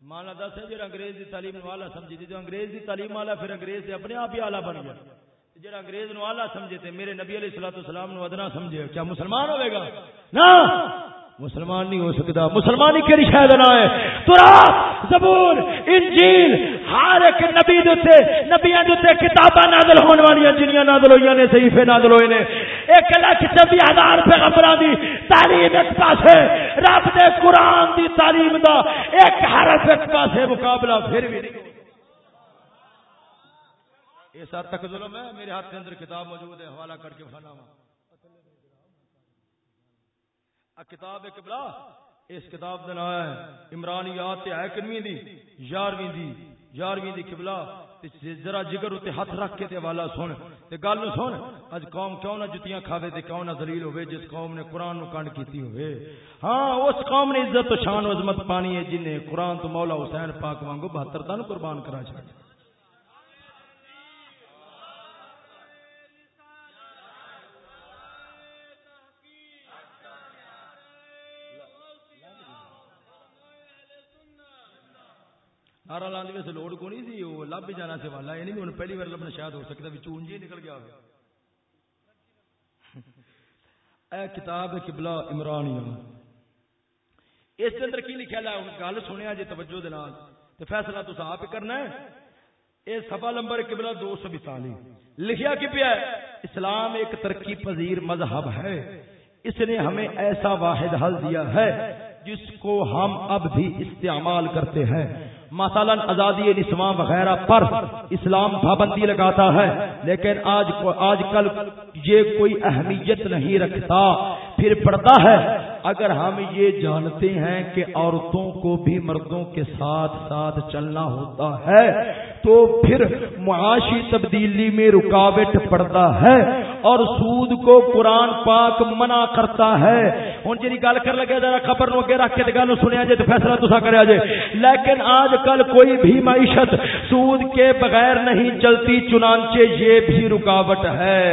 مانا دس ہے، جڑا انگریز دی تعلیم نو اعلی سمجھی جو انگریز دی تعلیم والا پھر انگریز سے اپنے آپ ہی اعلی بن گیا۔ جڑا انگریز نو اعلی سمجھے تے میرے نبی علیہ الصلوۃ والسلام نو ادنا سمجھے، کیا مسلمان ہوے گا؟ نہ! مسلمان نہیں ہو سکتا۔ مسلمان ہی کہڑی شاید نہ ہے ترا، زبور، انجیل ہر ایک نبی دے نبیاں دے کتاباں نازل ہون والی جنیاں نازل ہوئی نے، صحیفے نازل ہوئے نے۔ ایک لاکھ چوبی ہزار پیغمبراں دی تعلیم ایک پاسے، رب دے قرآن دی تعلیم دا ایک حرف ایک پاسے مقابلہ پھر بھی نہیں یہ ساتھ تک ظلم ہے، میرے ہاتھ کے اندر کتاب موجود ہے، حوالہ کر کے بھانا کتاب قبلہ، اس کتاب کا نام ہے، عمرانیات ہے کنویں دی، یارویں دی۔ یارویں دی قبلہ ذرا جگر اتنے ہاتھ رکھ کے والا سن۔ تے گل سن اج قوم کیوں نہ جتیاں کھاوے تے کیوں نہ ذلیل ہوئے جس قوم نے قرآن نو کنڈ کیتی ہوئے ہاں اس قوم نے عزت و شان و عظمت پانی ہے جن نے قرآن تو مولا حسین پاک وانگو بہتر تن قربان کرا چھڑیا نارا لاندی ویسے لوڑ کو نہیں سی وہ لب جانا سے والا یہ نہیں پہلی بار لبنا شاید ہو سکتا چون جی نکل گیا ہو اے کتاب کبلا عمران اس کے اندر کی لکھا لا گل سنیا جی توجہ دے نال تے فیصلہ تو آپ کرنا ہے اے سفا نمبر قبلہ دو سو بتالی لکھیا کی پیا اسلام ایک ترقی پذیر مذہب ہے اس نے ہمیں ایسا واحد حل دیا ہے جس کو ہم اب بھی استعمال کرتے ہیں مثلا آزادی نسواں وغیرہ پر اسلام پابندی لگاتا ہے، لیکن آج آج کل یہ کوئی اہمیت نہیں رکھتا۔ پھر پڑتا ہے اگر ہم یہ جانتے ہیں کہ عورتوں کو بھی مردوں کے ساتھ ساتھ چلنا ہوتا ہے، تو پھر معاشی تبدیلی میں رکاوٹ پڑتا ہے اور سود کو قرآن پاک منع کرتا ہے۔ ہوں جی گل کر لگے، ذرا خبر نو اگے رکھ کے گل سنیا جائے تو فیصلہ تصا کرا جائے لیکن آج کل کوئی بھی معیشت سود کے بغیر نہیں چلتی، چنانچہ یہ بھی رکاوٹ ہے۔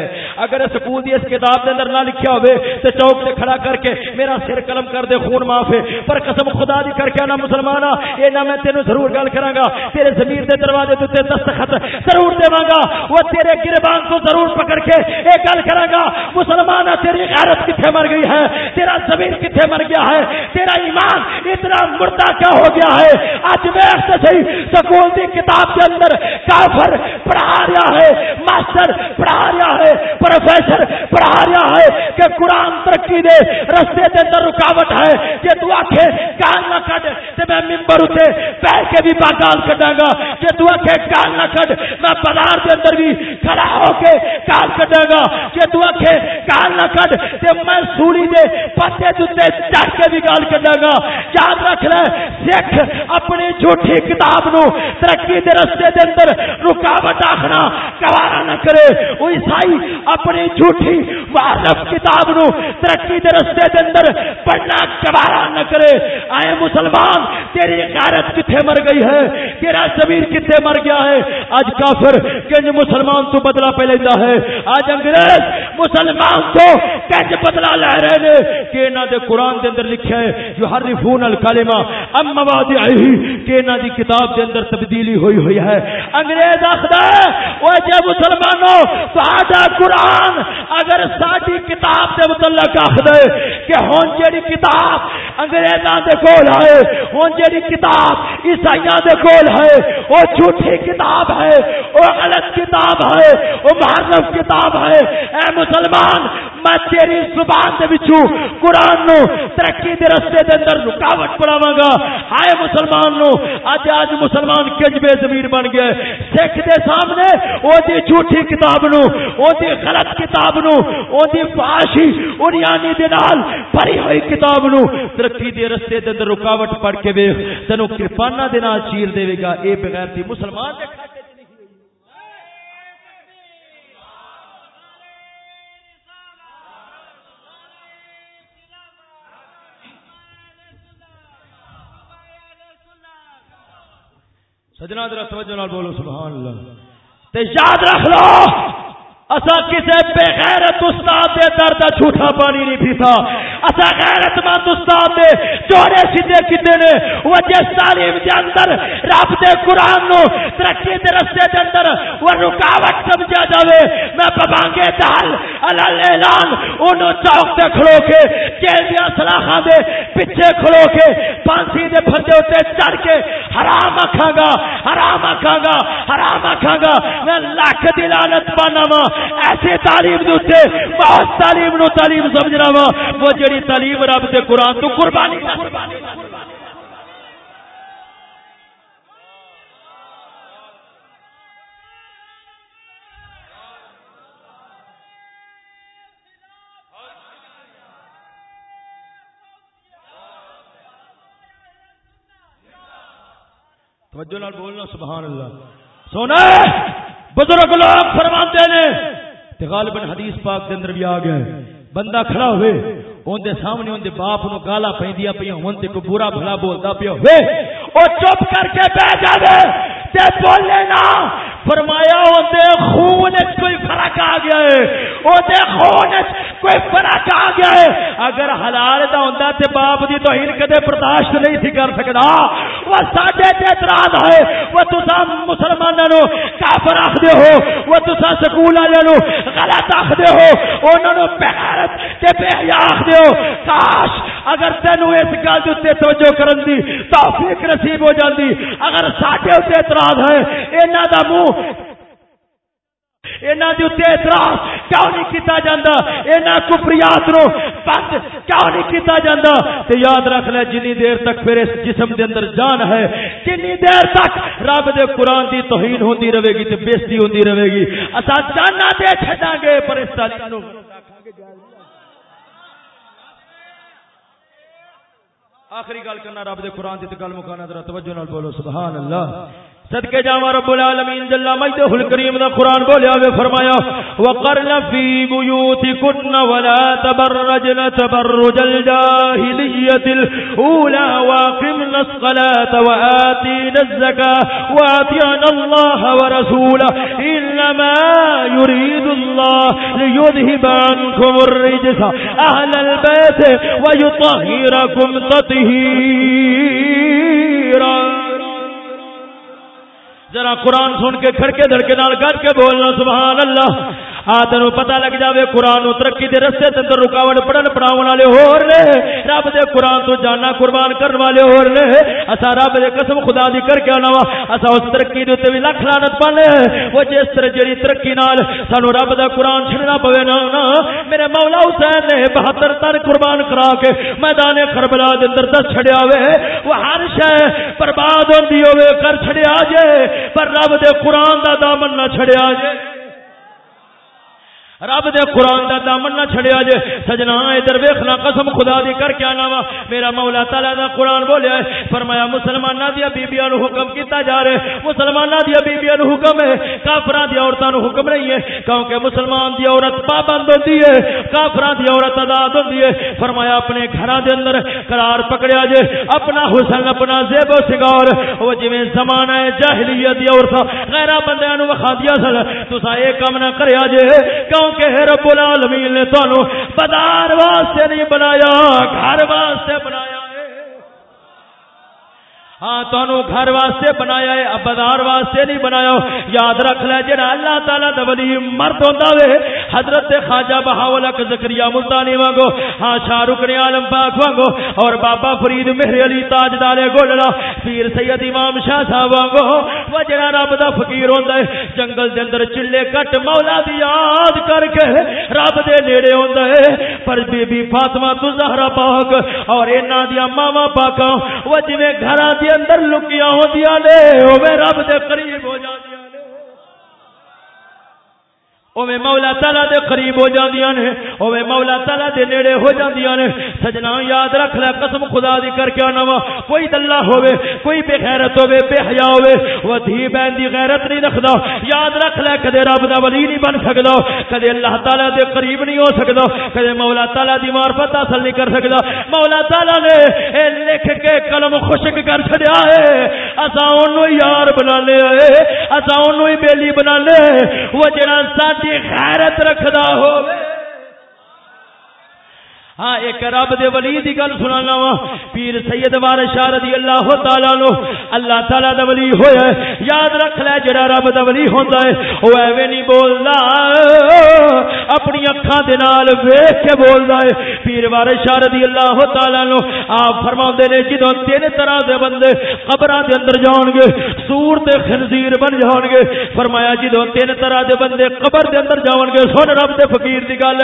اگر سکول اس کتاب کے اندر نہ لکھا ہوئے تو چوک سے کھڑا کر کے میرا سر قلم کر دے، خون معاف ہے۔ پر قسم خدا دی کر کے نا مسلمان یہ نہ میں تینوں ضرور گل کراں گا۔ تیرے ضمیر دے دروازے تے تے دستخط ضرور دیواں گا۔ وہ تیرے گربان کو ضرور پکڑ کے اے گل کراں گا۔ مسلمان تیری غیرت کتھے مر گئی ہے؟ تیرا ضمیر کتھے مر گیا ہے؟ تیرا ایمان اتنا مردہ کیا ہو گیا ہے؟ اج ویکھ تے صحیح سکول دی کتاب کے اندر کافر پڑھا رہا ہے، ماسٹر پڑھا رہا ہے، پروفیسر پڑھا رہا ہے کہ قرآن ترقی دے رستے دے اندر رکاوٹ ہے جے تو آکھے گال نہ کڈ تے میں منبر تے بیٹھ کے بھی با گال کڈاں گا۔ جے تو آکھے گال نہ کڈ میں بازار دے اندر بھی کھڑا ہو کے گال کڈاں گا۔ جے تو آکھے گال نہ کڈ تے میں سولی دے پتے تے چڑھ کے بھی گال کڈاں گا۔ یاد رکھ لے، سکھ اپنی جھوٹی کتاب نو ترقی دے رستے دے اندر رکاوٹ آکھنا گوارا نہ کرے۔ وہ عیسائی اپنی جھوٹی معرف کتاب نو ترقی دے رستے دے اندر پڑھنا گوارا نہ کرے۔ آئے مسلمان، تیری غیرت کتنے مر گئی ہے؟ تیرا زمین کتنے مر گیا ہے؟ آج کافر، کنج مسلمان تو بدلا پہ لینا ہے۔ آج انگریز مسلمان تو کنج بدلا لے رہے نے۔ کہ انہاں دے قرآن دے اندر لکھا ہے جو ہر حرفون الکلمہ، ام موادعی کہ انہاں دی کتاب دے اندر تبدیلی ہوئی ہوئی ہے۔ انگریز آخدا ہے وہ جے مسلمانوں تو آجا قرآن اگر ساڈی کتاب دے متعلق آخدا ہے کہ ہن جیڑی کتاب انگریزاں دے کول ہے، ہن جیڑی کتاب عیسائیاں دے کول ہے او جھوٹی کتاب ہے او غلط کتاب ہے او محرف کتاب ہے۔ اے مسلمان، میں تیری زبان دے وچوں قرآن نو ترقی دے رستے دے اندر رکاوٹ پڑاواں گا۔ ہائے مسلمان نو اج اج مسلمان کنج بے ضمیر بن گئے۔ سکھ دے سامنے او دی جھوٹی کتاب نو او دی غلط کتاب نو او دی فحاشی اڑیانی دے نال بھری ہوئی کتاب نو، ترقی دے رستے دے اندر رکاوٹ پڑ کے ویکھ، تینو کرپانا دے نال چیر دے گا اے بغیر دی مسلمان دے کھاتے سجنا در توجہ نال بولو، سبحان اللہ۔ تے یاد رکھ لو اسا کسے بے غیرت استاد دے درد جھوٹا پانی نہیں پیتا اسا غیرت مند استاد دے چورے سیدھے کیتے نے۔ وہ جس تعلیم دے اندر، رب دے قران نو ترقی دے رستے دے اندر وہ رکاوٹ سمجھا جاوے۔ میں پبانگے دال الال اعلان اونوں چوک تے کھلو کے، جیل دی سلاخاں دے پیچھے کھلو کے پھانسی دے پھندے تے چڑھ کے حرام آکھاں گا، حرام آکھاں گا، حرام آکھاں گا۔ میں لاکھ دی لعنت پانا وا ایسے تعلیم دوتے بہت تعلیم نو تعلیم سمجھ رہا وا۔ وہ جڑی تعلیم رب دے قرآن تو قربانی توجہ نال بولنا، سبحان اللہ۔ سونا! بزرگ لوگ فرماتے نے غالباً حدیث پاک کے اندر بھی آ گئے بندہ کھڑا ہوئے اندر سامنے اندر باپ نو گالا پہ پہ ہوں کو برا بھلا بولتا پیا ہوئے۔ او چپ کر کے بہ جائے تے بولے نا؟ فرمایا ہوتے خون کوئی فرق آ گیا ہے۔ ہوتے خون کوئی فرق آ گیا ہے۔ اگر حلال دا ہوندا تے باپ دی توہین کدے برداشت نہیں سی کر سکدا، وہ ساڈے تے اعتراض ہے۔ وہ تسا مسلمانوں کافر آخدے ہو، وہ تسا سکول والے غلط آخدے ہو۔ انہاں نو بغیرت تے بے حیا آخدے ہو۔ کاش اگر تینو اس گل دے تے توجہ کرن دی، توفیق نصیب ہو جاندی۔ اگر ساڈے تے اعتراض ہے۔ انہاں دا منہ۔ انہاں دے اوتے اعتراض۔ کیوں نہیں کیتا جاندا؟ انہاں کفریات نو بند۔ کیوں نہیں کیتا جاندا؟ تے یاد رکھ لے، جنی دیر تک پھر اس جسم دے اندر جان ہے، جنی دیر تک رب دے قران دی توہین ہوندی رہے گی تے بےزتی ہوندی رہے گی۔ اسا جانا دے چھڈاں گے، پر اس نو۔ آخری گل کرنا، رب دے قرآن دی گل مکانا، ذرا توجہ نال بولو، سبحان اللہ۔ صدقے جاوا رب العالمین جل مجدہ الکریم دا قرآن بولیا وے فرمایا، وقرن فی بیوتکن ولا تبرجن تبرج الجاہلیت الاولا واقمن الصلاة وآتین الزکاة وآتین اللہ ورسولہ انما يريد الله ليذهب عنكم الرجس اہل البيت ويطهركم تطهيرا ذرا قرآن سن کے کھڑکے دھڑکے نال کر کے بولنا سبحان اللہ۔ آدر پتہ لگ جاوے قرآن ترقی دے رستے تے اندر رکاوٹ پڑھن، پڑھاون والے ہور نے، رب دے قرآن تو جانا قربان کرن والے ہور نے۔ اسا رب دے قسم خدا دی کر کے آنا وا۔ اسا اس ترقی دے تے وی لاکھ لعنت پانے وہ جس طرح جڑی ترقی نال سانو رب دا قرآن چھڑنا پوے نا نا۔ میرے مولا حسین نے 72 تن قربان کرا کے میدان کربلا دے اندر دس چھڑیا وے۔ وہ ہر شے برباد ہوندی ہوے کر چھڑیا جے۔ پر رب دے قرآن دا دامن نہ چھڑیا جے۔ رب دے قرآن دا دامن نہ چھڑیا جے۔ سجنا، ادھر ویکھنا، قسم خدا دی کر کے آنا وا۔ میرا مولا تعالی دا قرآن بولیا ہے۔ فرمایا، مسلماناں دی بیبییاں نو حکم کیتا جا رہے مسلماناں دی بیبییاں نو حکم ہے۔ کافراں دی عورتاں نو حکم نہیں ہے۔ کیونکہ مسلمان دی عورت پابند ہوندی ہے۔ کافراں دی عورت آزاد ہوندی ہے۔ فرمایا، اپنے گھراں دے اندر قرار پکڑیا جے۔ اپنا حسن، اپنا زیب و سنگار۔ او جویں زمانہ جاہلیت دی عورتاں غیرہ بندیاں نو وکھاندیاں سن، تساں اے کم نہ کریا جے۔ کیوں کیونکہ رب العالمین نے تانوں بازار واسطے نہیں بنایا گھر واسطے بنایا۔ ہاں تانوں گھر واسطے بنایا ہے بازار واسطے نہیں بنایا۔ یاد رکھ لے، جڑا اللہ تعالی دا ولی مرد ہوندا وے، حضرت خواجہ بہاول اک زکریا ملتانی وانگو ہاں شاہ رخ عالم پاک وانگو، اور بابا فرید مہر علی تاجدار گولڑا، پیر سید امام شاہ صاحب وانگو، وہ جڑا رب دا فقیر ہوندا ہے، جنگل دے اندر چلے کٹ مولا دی یاد کر کے رب دے نیڑے ہوندا ہے۔ پر بی بی فاطمہ تو زہرا پاک اور انہاں دی ماواں پاکاں، وہ جویں گھراں دی اندر لکیاں ہوندیاں نے او رب دے قریب ہو جاندیاں اوے مولا تعالی دے قریب ہو جاندیاں نے اوے مولا تعالی دے نیڑے ہو جاندیاں نے۔ سجنا یاد رکھ لے، قسم خدا دی کر کے انا کوئی دلہ ہوے کوئی بے غیرت ہوے بے حیا ہوے وہ دھی بہن دی غیرت نہیں رکھدا۔ یاد رکھ لے، کدے رب دا ولی نہیں بن سکدا، کدے اللہ تعالی دے قریب نہیں ہو سکدا، کدے مولا تعالی دی معرفت حاصل نہیں کر سکدا۔ مولا تعالی نے اے لکھ کے قلم خشک کر چھڈیا ہے۔ اساں اونوں یار بنا لے اساں اونوں ہی بیلی بنا لے۔ وہ جڑا ساڈی غیرت رکھدا ہوے ہاں ایک رب دے ولی دی گل سنانا وا۔ پیر سید وار شاہ رضی اللہ تعالی عنہ، اللہ تعالی دا ولی ہویا ہے یاد رکھ لے، جڑا رب دا ولی ہوندا ہے، او ایویں نہیں بولدا۔ اپنی اکھاں دے نال ویکھ کے بولدا ہے۔ پیر وار شاہ رضی اللہ تعالی عنہ، آپ فرماوندے نے، جدوں تین طرح دے بندے قبراں دے اندر جان گے، سور تے خنزیر بن جان گے۔ فرمایا، جدوں تین طرح دے بندے قبر دے اندر جان گے، سن رب دے فقیر دی گل۔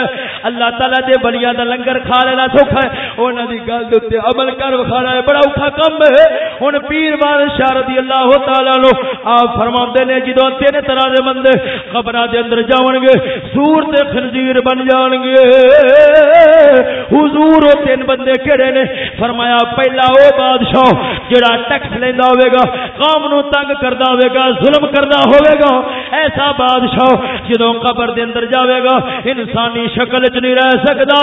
اللہ تعالی دے ولیاں دا لنگر کھا لینا سوکھا ہے۔ انہوں دی گل دے عمل کر کر وکھانا ہے، بڑا اوکھا کم ہے۔ ہن پیر بار شاہ رضی اللہ تعالی عنہ آپ فرماندے نے، جدوں تین طرح دے بندے قبراں دے اندر جاون گے، سور تے خنزیر بن جان گے۔ حضور او تین بندے کیڑے نے؟ فرمایا، پہلا او بادشاہ جڑا ٹیکس لیندا ہوے گا، قوم نو تنگ کردا ہوے گا، ظلم کردا ہوے گا۔ ایسا بادشاہ جدوں قبر دے اندر جاوے گا، انسانی شکل وچ نہیں رہ سکدا۔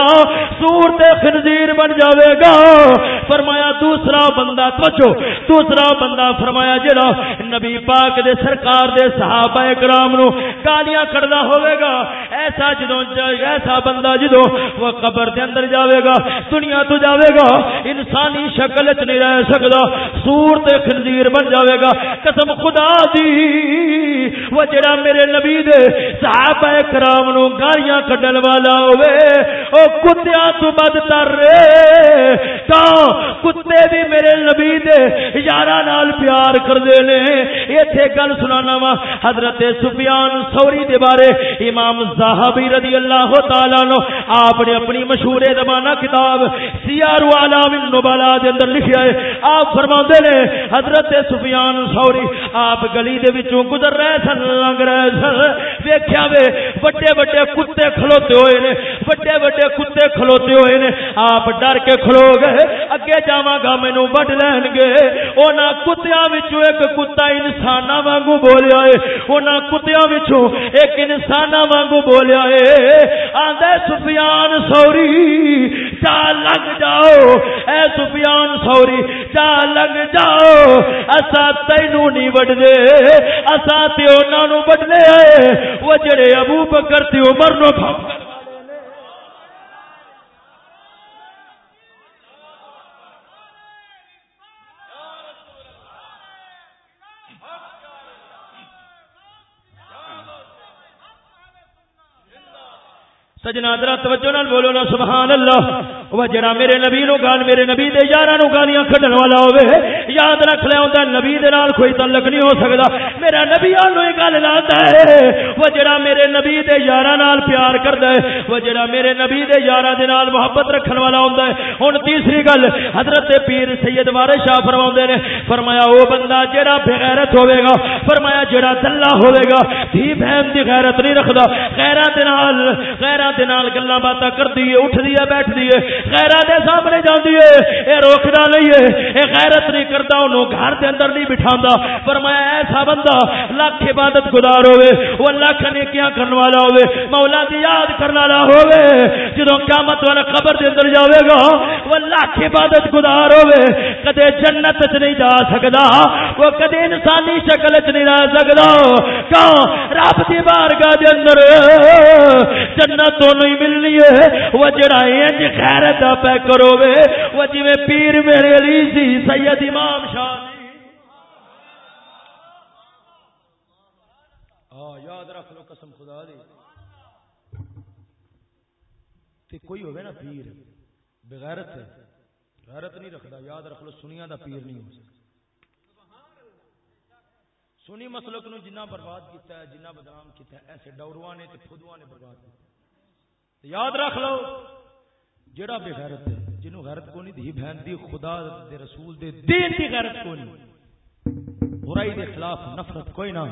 سور تے خنزیر بن جاوے گا۔ فرمایا، دوسرا بندہ توجہ، دوسرا بندہ فرمایا جڑا نبی پاک دے سرکار دے صحابہ کرام نو گالیاں کڈدا ہوے گا ایسا جدوں ایسا بندہ جدوں وہ قبر دے اندر جاوے گا دنیا تو جاوے گا انسانی شکل چ نہیں رہ سکتا سور تے خنزیر بن جاوے گا قسم خدا دی، وہ جڑا میرے نبی دے صحابہ کرام نو گالیاں کڈن والا ہوے او کتیاں تو بدتر رے تا کتے بھی میرے نبی دے یارا نال پیار کردے نے۔ ایتھے گل سنانا وا، حضرت سفیان ثوری دے بارے امام زاہبی رضی اللہ تعالی عنہ آپ نے اپنی مشہور زمانہ کتاب سیار علام النبلا دے اندر لکھیا ہے۔ آپ فرماندے نے، حضرت سفیان ثوری آپ گلی دے وچوں گزر رہے سن، لنگ رہے سن۔ ویکھیا وے بڑے بڑے کتے کھلوتے ہوئے نے بڑے بڑے کتے کھلوتے ہوئے نے۔ آپ ڈر کے کھلو گئے۔ اگے جاواں گا مینوں وڈ لین گے انہاں کتیاں وچوں ایک کتا انساناں وانگو بولیا ہے انہاں کتیاں وچوں ایک انساناں وانگو بولیا ہے آندا سفیان سوری چا لگ جاؤ اے سفیان سوری چا لگ جاؤ اسا تینوں نہیں وڈ دے اسا تے انہاں نو وڈنے آئے وہ جڑے ابو بکر تے عمر نو بھاگ سجنا درا توجہ نال بولو نا سبحان اللہ۔ وہ جڑا میرے نبی نو گال میرے نبی دے یاراں نو گالیاں کڈن والا ہوے یاد رکھ لے اوندا نبی دے نال کوئی تعلق نہیں ہو سکدا۔ میرا نبی نو یہ گل لاتا ہے وہ جڑا میرے نبی دے یاراں نال پیار کردا ہے وہ جڑا میرے نبی دے یاراں دے نال محبت رکھن والا ہوندا ہے۔ ہن تیسری گل، حضرت پیر سید وارث شاہ فرماوندے نے، فرمایا او بندہ جڑا بے غیرت ہوے گا، فرمایا جڑا دلہ ہوے گا، دھی بہن دی غیرت نہیں رکھدا۔ غیرت دے نال غیرت دے نال گلاں باتاں کردی ہے، اٹھدی ہے، بیٹھدی ہے۔ غیراں دے سامنے جاندی ہے۔ اے روکدا نہیں ہے۔ اے غیرت نہیں کردا اونوں گھر دے اندر نہیں بٹھاندا فرمایا ایسا بندہ لاکھ عبادت گزار ہوے او لاکھ نیکیاں کرن والا ہوے مولا دی یاد کرن والا ہوے جدوں قیامت والا قبر دے اندر جاوے گا او لاکھ عبادت گزار ہوے کدے جنت وچ نہیں جا سکدا، وہ کدے انسانی شکل وچ نہیں رہ سکدا۔ کیوں؟ رب دی بارگاہ دے اندر جنت تو نہیں ملنی ہے۔ وہ جڑا انج خیرت پہ کرو گے وہ جی پیر میرے علی سی سید امام شاہ یاد رکھ لو قسم خدا دی تے کوئی ہوگا نا پیر بغیرت ہے غیرت نہیں رکھتا یاد رکھ لو سنیا دا پیر نہیں ہو سکتا سنی مسلک نو جنہ برباد کیتا ہے جنہ بدنام کیتا ہے ایسے ڈوروان نے تے خودواں نے برباد کیتا ہے یاد رکھ لو جڑا بے غیرت ہے، جنوں غیرت کو نہیں دی بہن دی، خدا دے رسول دے، دین دی غیرت کو نہیں برائی دے خلاف نفرت کوئی نہ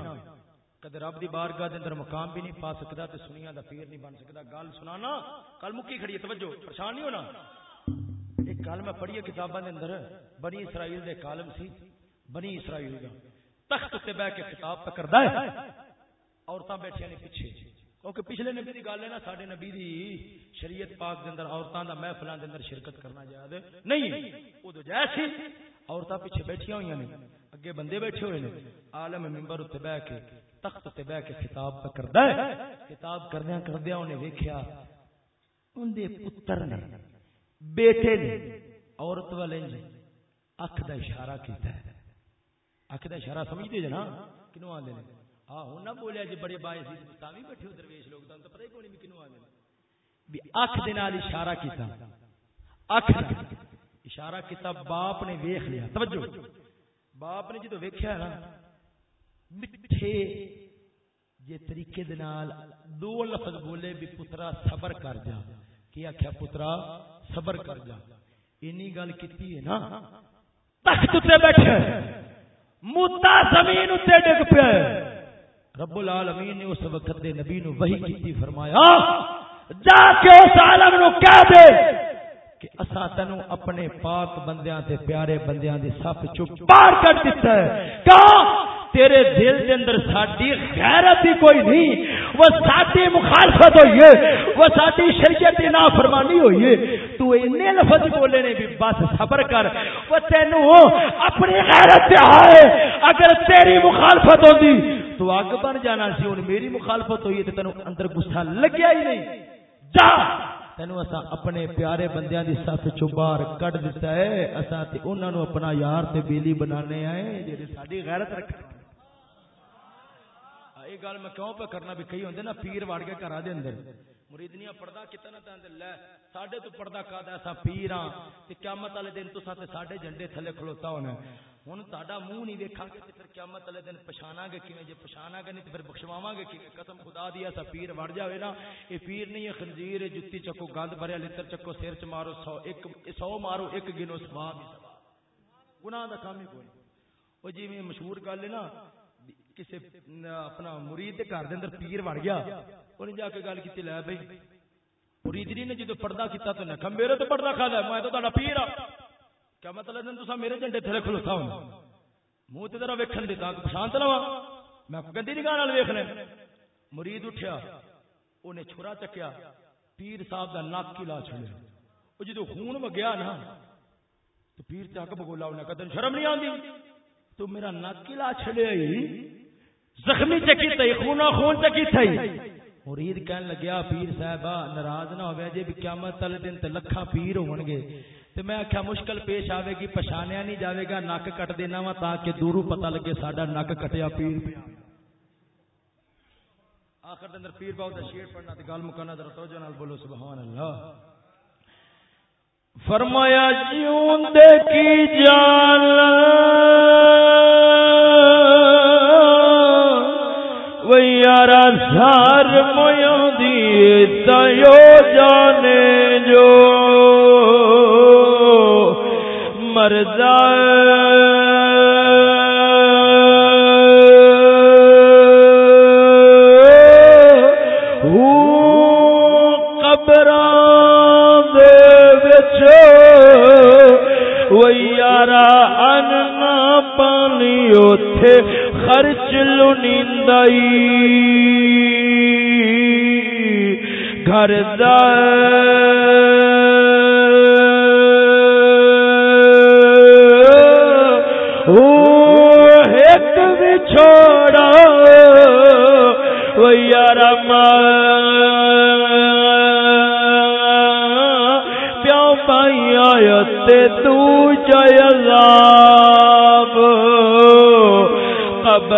کدے رب دی بارگاہ دے اندر مقام بھی نہیں پا سکدا تے سنیا دا پیر نہیں بن سکدا۔ گل سنانا، کل مکی کھڑی ہے، توجہ، پریشان نہیں ہونا۔ ایک گل میں پڑھی ہے کتاباں دے اندر، بنی اسرائیل دے کالم سی، بنی اسرائیل دا۔ تخت تے بیٹھ کے خطاب پکڑدا ہے، عورتاں بیٹھیاں نے پیچھے۔ کیونکہ پچھلے نبی کی گل ہے نا سارے نبی دی شریعت پاک دے اندر عورتوں دا محفلوں دے اندر شرکت کرنا جائز نہیں وہ تو جائز سی۔ عورتاں پیچھے بیٹھیاں ہوئی نے، اگے بندے بیٹھے ہوئے نے۔ عالم ممبر اتنے بہ کے، تخت تے بہ کے خطاب پہ کردا ہے۔ خطاب کردیا کردیا انہیں ویکھیا۔ ان دے پتر نے، بیٹے نے، عورت والے نے اکھ دا اشارہ کیتا ہے۔ اکھ دا اشارہ سمجھتے جنا کنوں آندے نے؟ ہاں ہوں، نہ بولیا جی بڑے بائے سی بھی بیٹھے ہو درویش لوگ تو پتہ ہی کون بھی کنو آنے بھی اکھ دے نال اشارہ کیتا۔ اکھ اشارہ کیتا، باپ نے ویکھ لیا۔ توجہ۔ باپ نے جدو ویکھیا نا، مٹھے جے طریقے دے نال دو لفظ بولے بھی پترا صبر کر جا۔ کی آخیا پترا، صبر کر جا۔ اینی گل کیتی ہے نا، تخت تے بیٹھے موتا زمین تے ڈگ پیا رب العالمین نے اس وقت دے نبی نو وحی کیتی فرمایا، جا کے اس عالم نو کہہ دے کہ اسا تینو اپنے پاک بندیاں تے پیارے بندیاں دی صف چوں پار کر دتا ہے۔ کہاں؟ تیرے دل دے اندر ساڈی غیرت ہی کوئی نہیں۔ وہ ساڈی مخالفت ہوئی ہے۔ وہ ساڈی شریعت دی نافرمانی ہوئی ہے۔ تو اینے لفظ بولے نے بھی بس صبر کر۔ وہ تینو اپنی غیرت تے آئے اگر تیری مخالفت ہوندی تو اگ بن جانا سی ہوں میری مخالفت ہوئی تو تینوں اندر گسا لگیا ہی نہیں۔ جا! تینو اسا اپنے پیارے بندیاں دی ساتھ چوں باہر کڈ دتا ہے۔ اسا تے انہاں نو اپنا یار تے بیلی بنانے آئے جڑے ساڈی غیرت رکھ یہ گل میں کیوں پہ کرنا؟ بھی کئی ہوندے نا پیر وڑ کے گھراں دے اندر۔ مریدنیاں پردہ کتا نہ تے لے۔ ساڈے تو پردہ کا ایسا پیر ہاں تے قیامت والے دن تو تے ساڈے جھنڈے تھلے کھلوتا ہونا ہن تہاڈا منہ نہیں ویکھاں گے تے پھر قیامت والے دن پہچانا گے کیویں جے پہچانا گے نہیں تے پھر بخشواواں گے کیویں قسم خدا دی ایسا پیر وڑ جاوے نا اے پیر نہیں ہے خنزیر جُتی چکو گند بھریا لتر چکو سر چ مارو سو ایک سو مارو ایک گنو ثواب ہی ثواب گناہ دا کام ہی کوئی او جی میں مشہور گل ہے نا کسی اپنا مرید کے گھر اندر پیر وڑ گیا انہیں جا کے گل کی لے بھائی مریدری نے جدو پردہ کیتا تو نکھا میرے تو پردہ کھا ہے میں تو تہاڈا پیر ہاں۔ کیا مطلب ہے؟ تسا میرے جھنڈے تھلے کھلوتا ہوں؟ منہ تے ذرا ویکھن دے تاں پہچان تے لواں میں گندی نگاہ نال ویکھ مرید اٹھیا، اونے چھرا چکیا پیر صاحب دا ناک کی لا چھڑیا او جدو خون وگیا نا، تو پیر تے اگ بگولا انہیں کہتے شرم نہیں آندی؟ تو میرا ناک کی لا چھڑیا ہی زخمی چکی تھی خونا خون چکی تھی مرید کہن لگیا، پیر صاحب ناراض نہ ہوئے جی بھی قیامت والے دن تے لکھاں پیر ہون گے تے میں آخیا مشکل پیش آئے گی، پچھانیا نہیں جاوے گا، نک کٹ دینا وا تاکہ دوروں پتہ لگے ساڈا نک کٹیا پیر۔ پیا آخر دن پیر باؤ کا شیر پڑھنا تے گل مکانا ذرا توجہ نال بولو، سبحان اللہ۔ فرمایا جیون دے کی جان یارا سار مویوں دی تیو جانے جو مرزا یارا ان پانی اوتھے خرچ لو گھر ایک بھی چھوڑا وہ یار پیو پائی آیا تو جائے